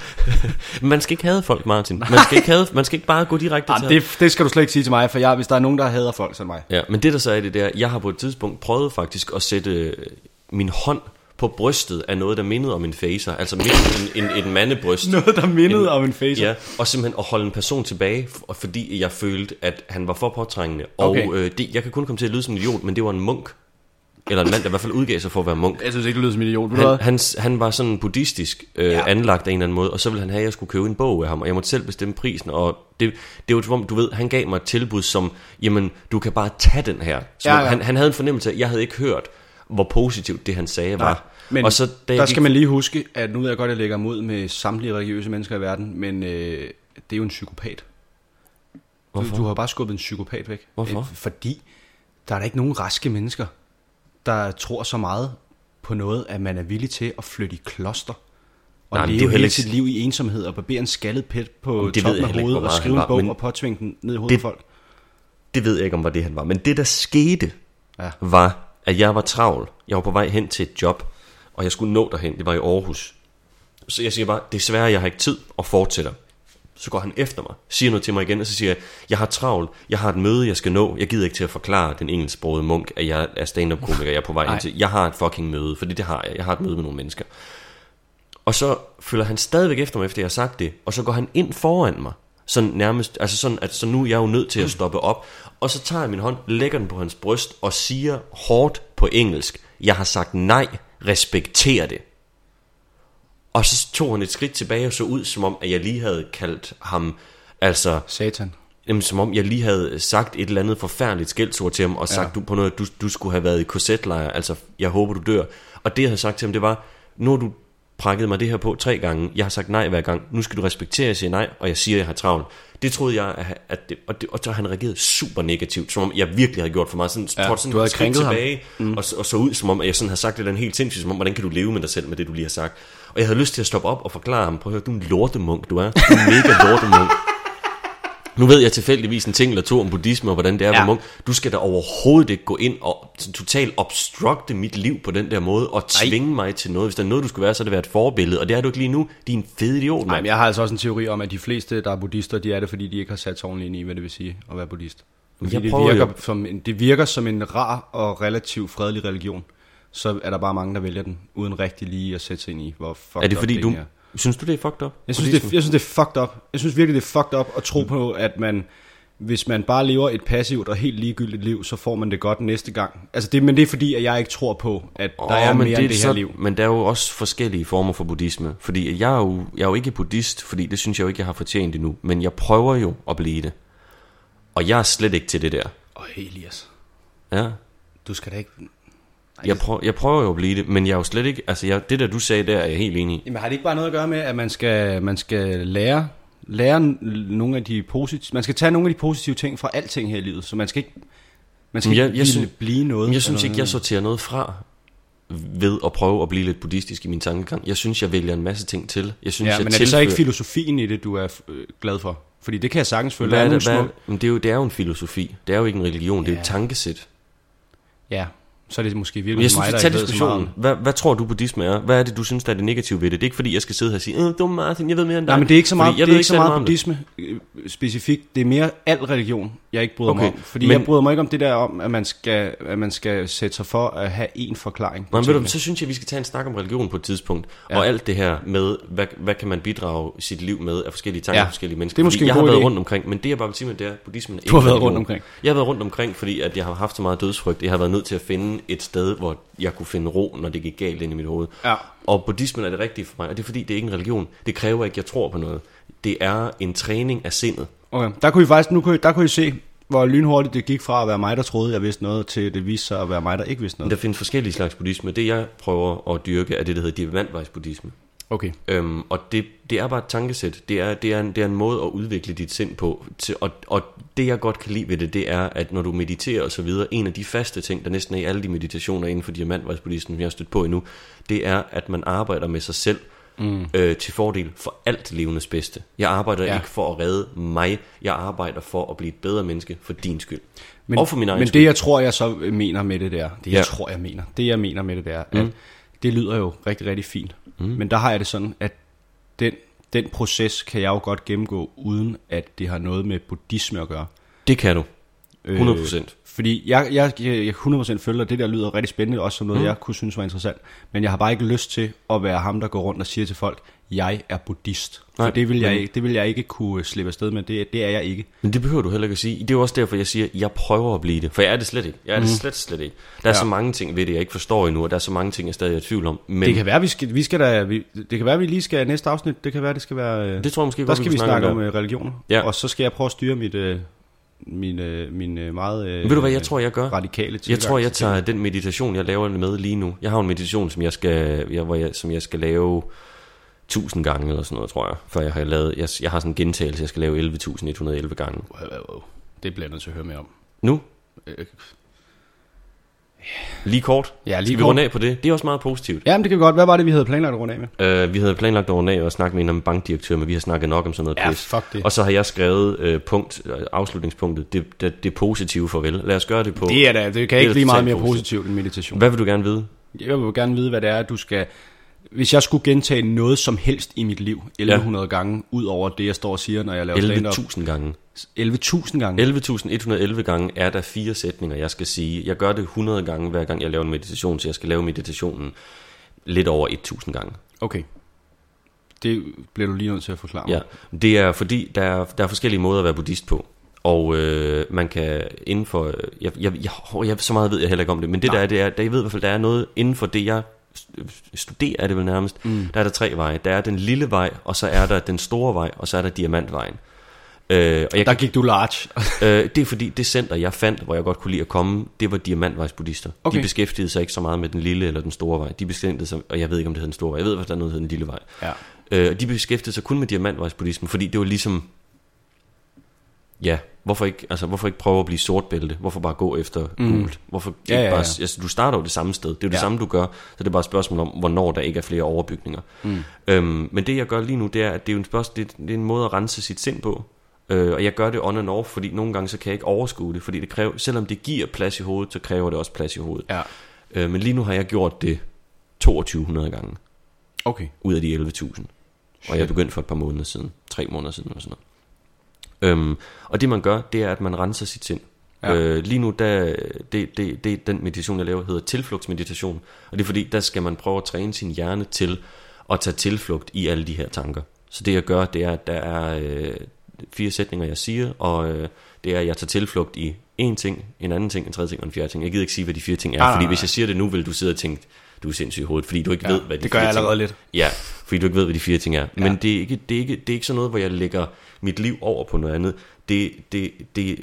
man skal ikke have folk, Martin. Man skal ikke, have, man skal ikke bare gå direkte Jamen, til det, det skal du slet ikke sige til mig, for jeg, hvis der er nogen, der hader folk som mig. Ja, men det der så er det der, jeg har på et tidspunkt prøvet faktisk at sætte øh, min hånd på brystet af noget, der mindede om en facer. Altså midt en, en, en mandebryst. Noget, der mindede om en facer. Ja, og simpelthen at holde en person tilbage, fordi jeg følte, at han var for påtrængende. Og Okay. øh, det, jeg kan kun komme til at lyde som en idiot, men det var en munk. Eller en mand, der i hvert fald udgav sig for at være munk. Jeg synes ikke, det lyder som en idiot. Han, han, han var sådan buddhistisk øh, Ja. anlagt af en eller anden måde, og så ville han have, at jeg skulle købe en bog af ham, og jeg måtte selv bestemme prisen, og det, det var som om, du ved, han gav mig et tilbud som, jamen, du kan bare tage den her. Så Ja, ja. Han, han havde en fornemmelse af, jeg havde ikke hørt, hvor positivt det han sagde Nej, var. men og så, da der gik- skal man lige huske, at nu ved jeg godt, at jeg lægger mod med samtlige religiøse mennesker i verden, men øh, det er jo en psykopat. Du, Hvorfor? du har bare skubbet en psykopat væk. Hvorfor? Øh, Fordi der er da ikke nogen raske mennesker, der tror så meget på noget, at man er villig til at flytte i kloster. Og Nej, men det er leve hele heller sit ikke- liv i ensomhed og barbere en skaldet pet på Jamen, det toppen af ikke, hovedet hvor og skrive han en var, bog men og påtvinge den ned i hovedet det- på folk. Det ved jeg ikke, om var det, han var. Men det, der skete, Ja. var, at jeg var travl. Jeg var på vej hen til et job, og jeg skulle nå derhen. Det var i Aarhus. Så jeg siger bare, desværre, jeg har ikke tid, og fortsætter. Så går han efter mig, siger noget til mig igen, og så siger jeg, jeg har travlt, jeg har et møde, jeg skal nå, jeg gider ikke til at forklare den engelsksprogede munk, at jeg er stand-up-komiker, jeg er på vej hen til. Jeg har et fucking møde, fordi det har jeg. Jeg har et møde med nogle mennesker. Og så følger han stadigvæk efter mig, efter jeg har sagt det, og så går han ind foran mig. Sådan nærmest, altså sådan, at så nu er jeg jo nødt til at stoppe op. Og så tager jeg min hånd, lægger den på hans bryst, og siger hårdt på engelsk, jeg har sagt nej, respekter det. Og så tog han et skridt tilbage og så ud, som om, at jeg lige havde kaldt ham, altså, Satan. Jamen, som om jeg lige havde sagt et eller andet forfærdeligt skældsord til ham, og sagt Ja. du, på noget, at du, du skulle have været i korsetlejr, altså, jeg håber, du dør. Og det, jeg havde sagt til ham, det var, nu har du prakket mig det her på tre gange, jeg har sagt nej hver gang, nu skal du respektere, at jeg siger nej, og jeg siger, at jeg har travlt. Det troede jeg, at, at det, og, det, og så har han reageret super negativt, som om jeg virkelig havde gjort for meget. Sådan, Ja, sådan du havde krænket ham. tilbage, mm. og, så- og så ud, som om at jeg sådan havde sagt et eller andet helt sindssygt, som om, hvordan kan du leve med dig selv med det, du lige har sagt. Og jeg havde lyst til at stoppe op og forklare ham, prøv at høre, du er en lortemunk, du er. Du er en mega lortemunk. Nu ved jeg tilfældigvis en ting eller to om buddhisme og hvordan det er Ja. munk. Du skal da overhovedet ikke gå ind og totalt obstructe mit liv på den der måde og tvinge mig til noget. Hvis der er noget, du skal være, så er det være et forbillede. Og det er du ikke lige nu. Din fede idiot, Nej, mand. men jeg har altså også en teori om, at de fleste, der er buddhister, de er det, fordi de ikke har sat sig ordentligt ind i, hvad det vil sige at være buddhist. Fordi jeg det, virker jo- som en, det virker som en rar og relativt fredelig religion. Så er der bare mange, der vælger den, uden rigtig lige at sætte sig ind i, hvor fucked Er det fordi, du... Synes du, det er fucked up? Jeg synes, det, er- jeg synes, det er fucked up. Jeg synes virkelig, det er fucked up at tro på, at man, hvis man bare lever et passivt og helt ligegyldigt liv, så får man det godt næste gang. Altså det, men det er fordi, at jeg ikke tror på, at der Åh, er mere end det så, her liv. Men der er jo også forskellige former for buddhisme. Fordi jeg er, jo, jeg er jo ikke buddhist, fordi det synes jeg jo ikke, jeg har fortjent endnu. Men jeg prøver jo at blive det. Og jeg er slet ikke til det der. Åh, Elias, Ja. du skal da ikke... Jeg, prøver, jeg prøver jo at blive det, men jeg er jo slet ikke... Altså, jeg, det der du sagde der, er jeg helt enig i. Jamen har det ikke bare noget at gøre med, at man skal, man skal lære, lære nogle af de positive... Man skal tage nogle af de positive ting fra alting her i livet, så man skal ikke... Man skal jeg- ikke jeg synes- blive noget. Jeg synes eller ikke, jeg sorterer noget fra ved at prøve at blive lidt buddhistisk i min tankegang. Jeg synes, jeg vælger en masse ting til. Jeg synes, Ja, jeg men er det så ikke tilfører- filosofien i det, du er øh, glad for? Fordi det kan jeg sagtens følge. Hvad er det, hvad, små- men det, er jo, det er jo en filosofi. Det er jo ikke en religion, det er jo Ja. et tankesæt. Ja, så er det måske virkelig jeg synes, mig, der tager ikke diskussionen. Hvad, hvad tror du, buddhisme er? Hvad er det, du synes, der er det negative ved det? Det er ikke, fordi jeg skal sidde her og sige, øh, dumme Martin, jeg ved mere end dig. Nej, men det er ikke så Fordi meget, jeg det er ikke så meget om det. buddhisme øh, specifikt. Det er mere al religion, jeg ikke bryder mig Okay, om. Fordi men- jeg bryder mig ikke om det der om, at man skal, at man skal sætte sig for at have én forklaring. Nej, men ved du, så synes jeg, vi skal tage en snak om religion på et tidspunkt. Ja. Og alt det her med, hvad, hvad kan man bidrage sit liv med af forskellige tanker Ja. forskellige mennesker. Det er måske Fordi en jeg har været idé. rundt omkring, men det jeg bare vil sige med det er, buddhismen er Du har været rundt omkring. Jeg har været rundt omkring, fordi at jeg har haft så meget dødsfrygt. Jeg har været nødt til at finde et sted, hvor jeg kunne finde ro, når det gik galt ind i mit hoved. Ja. Og buddhismen er det rigtige for mig, og det er fordi, det er ikke en religion. Det kræver ikke, at jeg tror på noget. Det er en træning af sindet. Okay, der kunne I faktisk, nu kunne I, der kunne I se, hvor lynhurtigt det gik fra at være mig, der troede, jeg vidste noget, til det viste sig at være mig, der ikke vidste noget. der findes forskellige slags buddhisme. Det jeg prøver at dyrke, er det, der hedder diamantvejsbuddhisme. Okay. Øhm, og det, det er bare et tankesæt. Det er, det, er en, det er en måde at udvikle dit sind på. Til, og, og det jeg godt kan lide ved det, det er, at når du mediterer og så videre, en af de faste ting, der næsten er i alle de meditationer inden for diamantvejsbuddhismen, jeg har stødt på endnu, det er, at man arbejder med sig selv mm. øh, til fordel for alt levendes bedste. Jeg arbejder Ja. ikke for at redde mig, jeg arbejder for at blive et bedre menneske for din skyld. Men, og for min egen men skyld. det jeg tror jeg så mener med det der Det jeg Ja. tror jeg mener Det jeg mener med det der mm. at Det lyder jo rigtig rigtig fint mm. Men der har jeg det sådan at den, den proces kan jeg jo godt gennemgå Uden at det har noget med buddhisme at gøre Det kan du. Øh, 100 procent. Fordi jeg, jeg, jeg 100% føler, at det der lyder rigtig spændende, også som noget, mm. jeg kunne synes var interessant. Men jeg har bare ikke lyst til at være ham, der går rundt og siger til folk, jeg er buddhist. For Nej, det vil, jeg, ikke- det vil jeg ikke kunne slippe afsted med. Det, det er jeg ikke. Men det behøver du heller ikke at sige. Det er jo også derfor, jeg siger, at jeg prøver at blive det. For jeg er det slet ikke. Jeg er det slet, slet ikke. Der er Ja. så mange ting ved det, jeg ikke forstår endnu, og der er så mange ting, jeg stadig er i tvivl om. Men Det kan være, vi skal, vi skal da, vi, det kan være, vi lige skal næste afsnit. Det kan være, det skal være... øh, det tror jeg måske der godt, skal vi kunne snakke om der. øh, religioner. Ja. Og så skal jeg prøve at styre mit, øh, min, øh, min øh, meget øh, Men Ved du hvad, jeg tror, jeg gør? radikale Jeg tilgang tror, jeg til tingene. tager den meditation, jeg laver med lige nu. Jeg har en meditation, som jeg skal, jeg, hvor jeg, som jeg skal lave tusind gange eller sådan noget, tror jeg. For jeg har lavet, jeg, jeg har sådan en gentagelse, jeg skal lave 11.111 gange. Wow, wow, wow. Det bliver jeg nødt til at høre mere om. Nu? Øh, Lige kort. Ja, lige Skal vi kort. runde af på det? Det er også meget positivt. Jamen, det kan vi godt. Hvad var det, vi havde planlagt at runde af med? Uh, vi havde planlagt over af og snakke med en om bankdirektør, men vi har snakket nok om sådan noget Ja, pis. fuck det. Og så har jeg skrevet uh, punkt, øh, afslutningspunktet, det, det, det positive farvel. Lad os gøre det på. Det er da, det kan Det er ikke blive meget mere positivt. positivt end meditation. Hvad vil du gerne vide? Jeg vil gerne vide, hvad det er, du skal... Hvis jeg skulle gentage noget som helst i mit liv 1100 ja. gange, ud over det, jeg står og siger, når jeg laver stand-up. 11.000 gange. 11.000 gange. 11.111 gange er der fire sætninger, jeg skal sige. Jeg gør det 100 gange, hver gang jeg laver en meditation, så jeg skal lave meditationen lidt over 1.000 gange. Okay. Det bliver du lige nødt til at forklare mig. Ja, det er fordi, der er, der er forskellige måder at være buddhist på. Og øh, man kan inden for... Jeg, jeg, jeg, jeg, så meget ved jeg heller ikke om det, men det der er, det er, der, jeg ved i hvert fald, der er noget inden for det, jeg studerer, er det vel nærmest. Mm. Der er der tre veje. Der er den lille vej, og så er der den store vej, og så er der diamantvejen. Øh, og jeg Der gik du large. øh, det er fordi, det center, jeg fandt, hvor jeg godt kunne lide at komme, det var diamantvejsbuddhister. Okay. De beskæftigede sig ikke så meget med den lille eller den store vej. De beskæftigede sig, og jeg ved ikke, om det hedder den store vej. Jeg ved, hvad der er noget, hedder den lille vej. ja. Øh, de beskæftigede sig kun med diamantvejsbuddhismen, fordi det var ligesom... Ja, hvorfor ikke, altså, hvorfor ikke prøve at blive sortbælte? Hvorfor bare gå efter gult? Hvorfor Mm. Ja, ikke ja, bare, ja. Altså, du starter jo det samme sted. Det er jo det Ja. samme, du gør. Så det er bare et spørgsmål om, hvornår der ikke er flere overbygninger. Mm. Øhm, men det, jeg gør lige nu, det er, at det er jo en, spørgsmål, det, det er en måde at rense sit sind på. Øh, og jeg gør det on and off, fordi nogle gange så kan jeg ikke overskue det. Fordi det kræver, selvom det giver plads i hovedet, så kræver det også plads i hovedet. Ja. Øh, men lige nu har jeg gjort det 2200 gange Okay. ud af de 11.000. Og jeg er begyndt for et par måneder siden. Tre måneder siden eller sådan noget. Øhm, og det man gør, det er, at man renser sit sind. Ja. Øh, lige nu, der, det, det, det, den meditation, jeg laver, hedder tilflugtsmeditation. Og det er fordi, der skal man prøve at træne sin hjerne til at tage tilflugt i alle de her tanker. Så det jeg gør, det er, at der er øh, fire sætninger, jeg siger, og øh, det er, at jeg tager tilflugt i en ting, en anden ting, en tredje ting og en fjerde ting. Jeg gider ikke sige, hvad de fire ting er, nej, fordi nej. hvis jeg siger det nu, vil du sidde og tænke, du er sindssyg i hovedet, fordi du ikke Ja, ved, hvad de det gør fire jeg ting allerede lidt. Ja, fordi du ikke ved, hvad de fire ting er. Ja. Men det er, ikke, det, er ikke, det er ikke sådan noget, hvor jeg lægger mit liv over på noget andet. Det, det, det,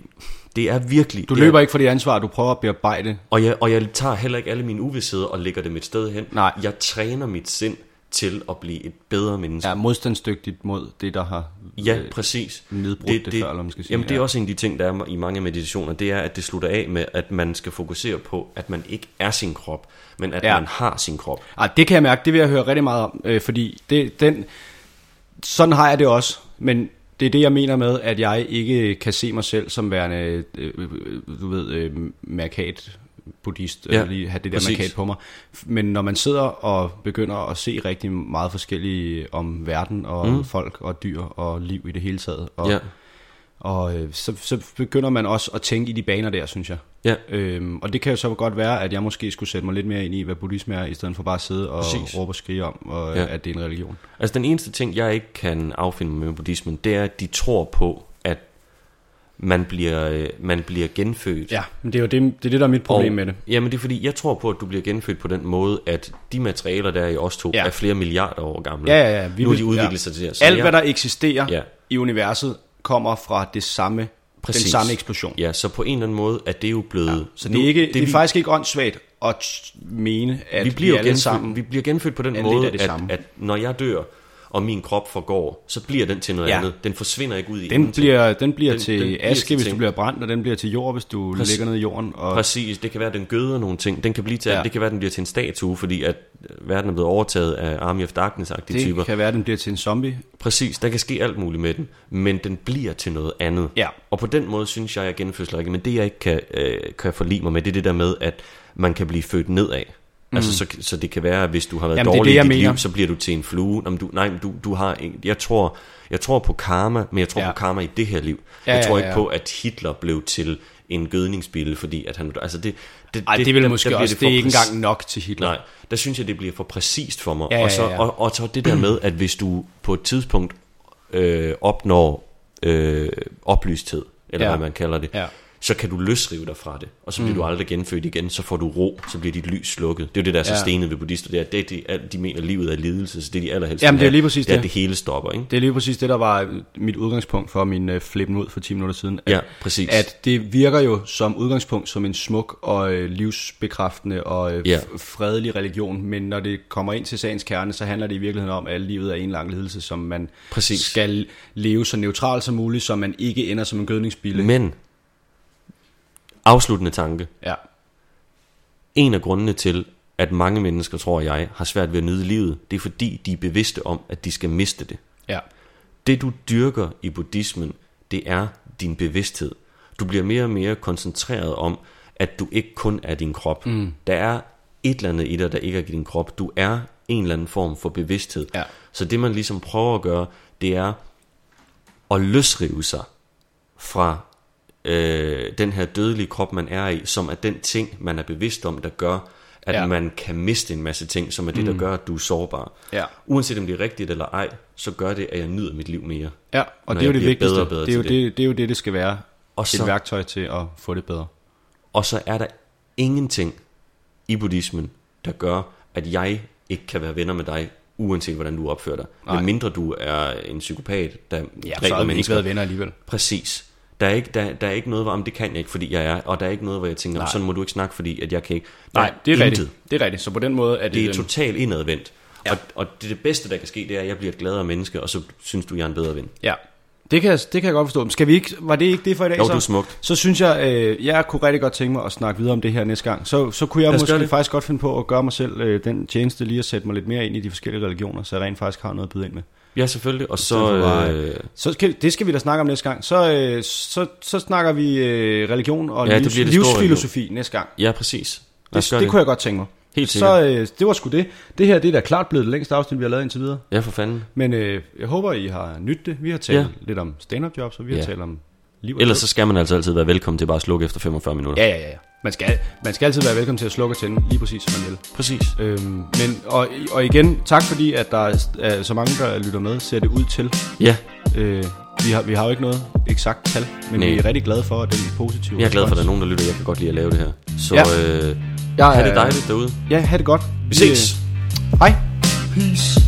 det er virkelig... Du løber er, ikke fra dit ansvar, du prøver at bearbejde. og, jeg, og jeg tager heller ikke alle mine uvidsheder og lægger dem et sted hen. Nej. Jeg træner mit sind til at blive et bedre menneske. Ja, modstandsdygtigt mod det, der har Ja, øh, præcis. nedbrudt det, det før, eller man skal sige. Jamen, det er ja. også en af de ting, der er i mange meditationer, det er, at det slutter af med, at man skal fokusere på, at man ikke er sin krop, men at Ja. ja. man har sin krop. Ej, det kan jeg mærke, det vil jeg høre rigtig meget om, øh, fordi det, den, sådan har jeg det også, men det er det, jeg mener med, at jeg ikke kan se mig selv som værende, øh, du ved, øh, markat buddhist, Ja, lige have det der præcis. markat på mig. Men når man sidder og begynder at se rigtig meget forskellige om verden og mm. folk og dyr og liv i det hele taget, og, Ja. og øh, så, så begynder man også at tænke i de baner der, synes jeg. Ja. Øhm, og det kan jo så godt være, at jeg måske skulle sætte mig lidt mere ind i, hvad buddhisme er, i stedet for bare at sidde og Præcis. råbe og skrige om, og, Ja. at det er en religion. Altså den eneste ting, jeg ikke kan affinde med buddhismen, det er, at de tror på, man bliver, øh, man bliver genfødt. Ja, men det er jo det, det, er det der er mit problem og, med det. Jamen det er fordi, jeg tror på, at du bliver genfødt på den måde, at de materialer, der er i os to, Ja. er flere milliarder år gamle. Ja, ja, ja. Vi nu er de udviklet ja. sig til det. Så Alt, jeg, hvad der eksisterer Ja. i universet, kommer fra det samme, Præcis. den samme eksplosion. Ja, så på en eller anden måde er det jo blevet... Ja. Så det er, ikke, det, det er vi, faktisk ikke åndssvagt at mene, at vi bliver, vi alle genfødt, sammen... vi bliver genfødt på den måde, af det at, samme. at når jeg dør, og min krop forgår, så bliver den til noget Ja. andet. Den forsvinder ikke ud i Den bliver, den bliver Den- til den bliver aske, til hvis du ting. bliver brændt, og den bliver til jord, hvis du Præcis. ligger ned i jorden. Og, Præcis, det kan være, at den gøder nogle ting. Den kan blive til, Ja. det kan være, at den bliver til en statue, fordi at øh, verden er blevet overtaget af Army of Darkness-agtige det typer. kan være, at den bliver til en zombie. Præcis, der kan ske alt muligt med den, men den bliver til noget andet. Ja. Og på den måde synes jeg, at genfødsel er rigtigt. Men det, jeg ikke kan, øh, kan forlige mig med, det er det der med, at man kan blive født nedad. Mm. Altså, så, så det kan være, at hvis du har været Jamen, det dårlig det, jeg i dit mener. liv, så bliver du til en flue. Nå, men du, nej, du, du har en, jeg tror, jeg tror på karma, men jeg tror Ja. på karma i det her liv. Ja, jeg tror ja, ikke ja. på, at Hitler blev til en gødningsbil, fordi at han... Altså det, det, Ej, det, det vil der- måske der bliver også, for det er ikke engang nok til Hitler. Nej, der synes jeg, det bliver for præcist for mig. Ja, og, så, ja, ja. Og, og så det der med, at hvis du på et tidspunkt øh, opnår øh, oplysthed, eller ja. hvad man kalder det, Ja. Så kan du løsrive dig fra det, og så bliver mm. du aldrig genfødt igen, så får du ro, så bliver dit lys slukket. Det er jo det, der er så Ja. stenet ved buddhister, det er, det, de, de mener, at livet er lidelse, så det de allerhelst Jamen, det er lige præcis det. Er, det. det hele stopper, ikke? Det er lige præcis det, der var mit udgangspunkt for min øh, flippen ud for 10 minutter siden. At, Ja, præcis. At det virker jo som udgangspunkt som en smuk og øh, livsbekræftende og øh, Ja. fredelig religion, men når det kommer ind til sagens kerne, så handler det i virkeligheden om, at livet er en lang lidelse, som man Præcis. skal leve så neutralt som muligt, så man ikke ender som en gødningsbille. Men, afsluttende tanke, Ja. En af grundene til, at mange mennesker, tror jeg, har svært ved at nyde livet, det er fordi, de er bevidste om, at de skal miste det. Ja. Det du dyrker i buddhismen, det er din bevidsthed. Du bliver mere og mere koncentreret om, at du ikke kun er din krop. Mm. Der er et eller andet i dig, der ikke er din krop. Du er en eller anden form for bevidsthed. Ja. Så det man ligesom prøver at gøre, det er at løsrive sig fra øh, den her dødelige krop, man er i, som er den ting, man er bevidst om, der gør, at Ja. man kan miste en masse ting, som er det, der gør, at du er sårbar. Ja. Uanset om det er rigtigt eller ej, så gør det, at jeg nyder mit liv mere. Ja, og det er jo det vigtigste. bedre bedre det, er jo til det. det er jo det, det skal være. Og Et så- værktøj til at få det bedre. Og så er der ingenting i buddhismen, der gør, at jeg ikke kan være venner med dig, uanset hvordan du opfører dig. Nej. Men mindre du er en psykopat, der Ja, så dræber har vi ikke mennesker. været venner alligevel. Præcis. Der er, ikke, der, der er ikke noget, hvor om det kan jeg ikke, fordi jeg er, og der er ikke noget, hvor jeg tænker, Nej. Sådan må du ikke snakke, fordi at jeg kan ikke. Der Nej, det er intet. rigtigt. Det er rigtigt. Så på den måde er det, Det er den, totalt indadvendt. Ja. Og, og det, det bedste, der kan ske, det er, at jeg bliver et gladere menneske, og så synes du, jeg er en bedre ven. Ja, det kan, jeg- det kan jeg godt forstå. Men skal vi ikke, var det ikke det for i dag Jo, så? du er smukt. Så synes jeg, øh, jeg kunne rigtig godt tænke mig at snakke videre om det her næste gang. Så, så kunne jeg måske det. faktisk godt finde på at gøre mig selv øh, den tjeneste lige at sætte mig lidt mere ind i de forskellige religioner, så jeg rent faktisk har noget at byde ind med. Ja, selvfølgelig. Og så... bare, Øh, Så skal, det skal vi da snakke om næste gang. Så, øh, så, så snakker vi øh, religion og Ja, det livs, det store livsfilosofi næste gang. ja, præcis. Det, gøre det kunne jeg godt tænke mig. Helt så sikkert. øh, det var sgu det. Det her det er da klart blevet det længste afsnit, vi har lavet indtil videre. Ja, for fanden. Men øh, jeg håber, I har nydt det. Vi har talt Ja. lidt om stand-up jobs, og vi har Ja. talt om liv Ellers så skal man altså altid være velkommen til bare at slukke efter 45 minutter. Ja, ja, ja. Man skal, man skal altid være velkommen til at slukke og tænde, lige præcis som man vil. Præcis. Øhm, men, og, og igen, tak fordi, at der er, er så mange, der lytter med, ser det ud til. Ja, Øh, vi, har, vi har jo ikke noget eksakt tal, men Nej. vi er rigtig glade for den positive jeg er glad for, at der er nogen, der lytter. Jeg kan godt lide at lave det her. Så Ja. øh, Jeg ha' er- det dejligt derude. Ja, ha' det godt. Vi ses. Øh, hej. Peace.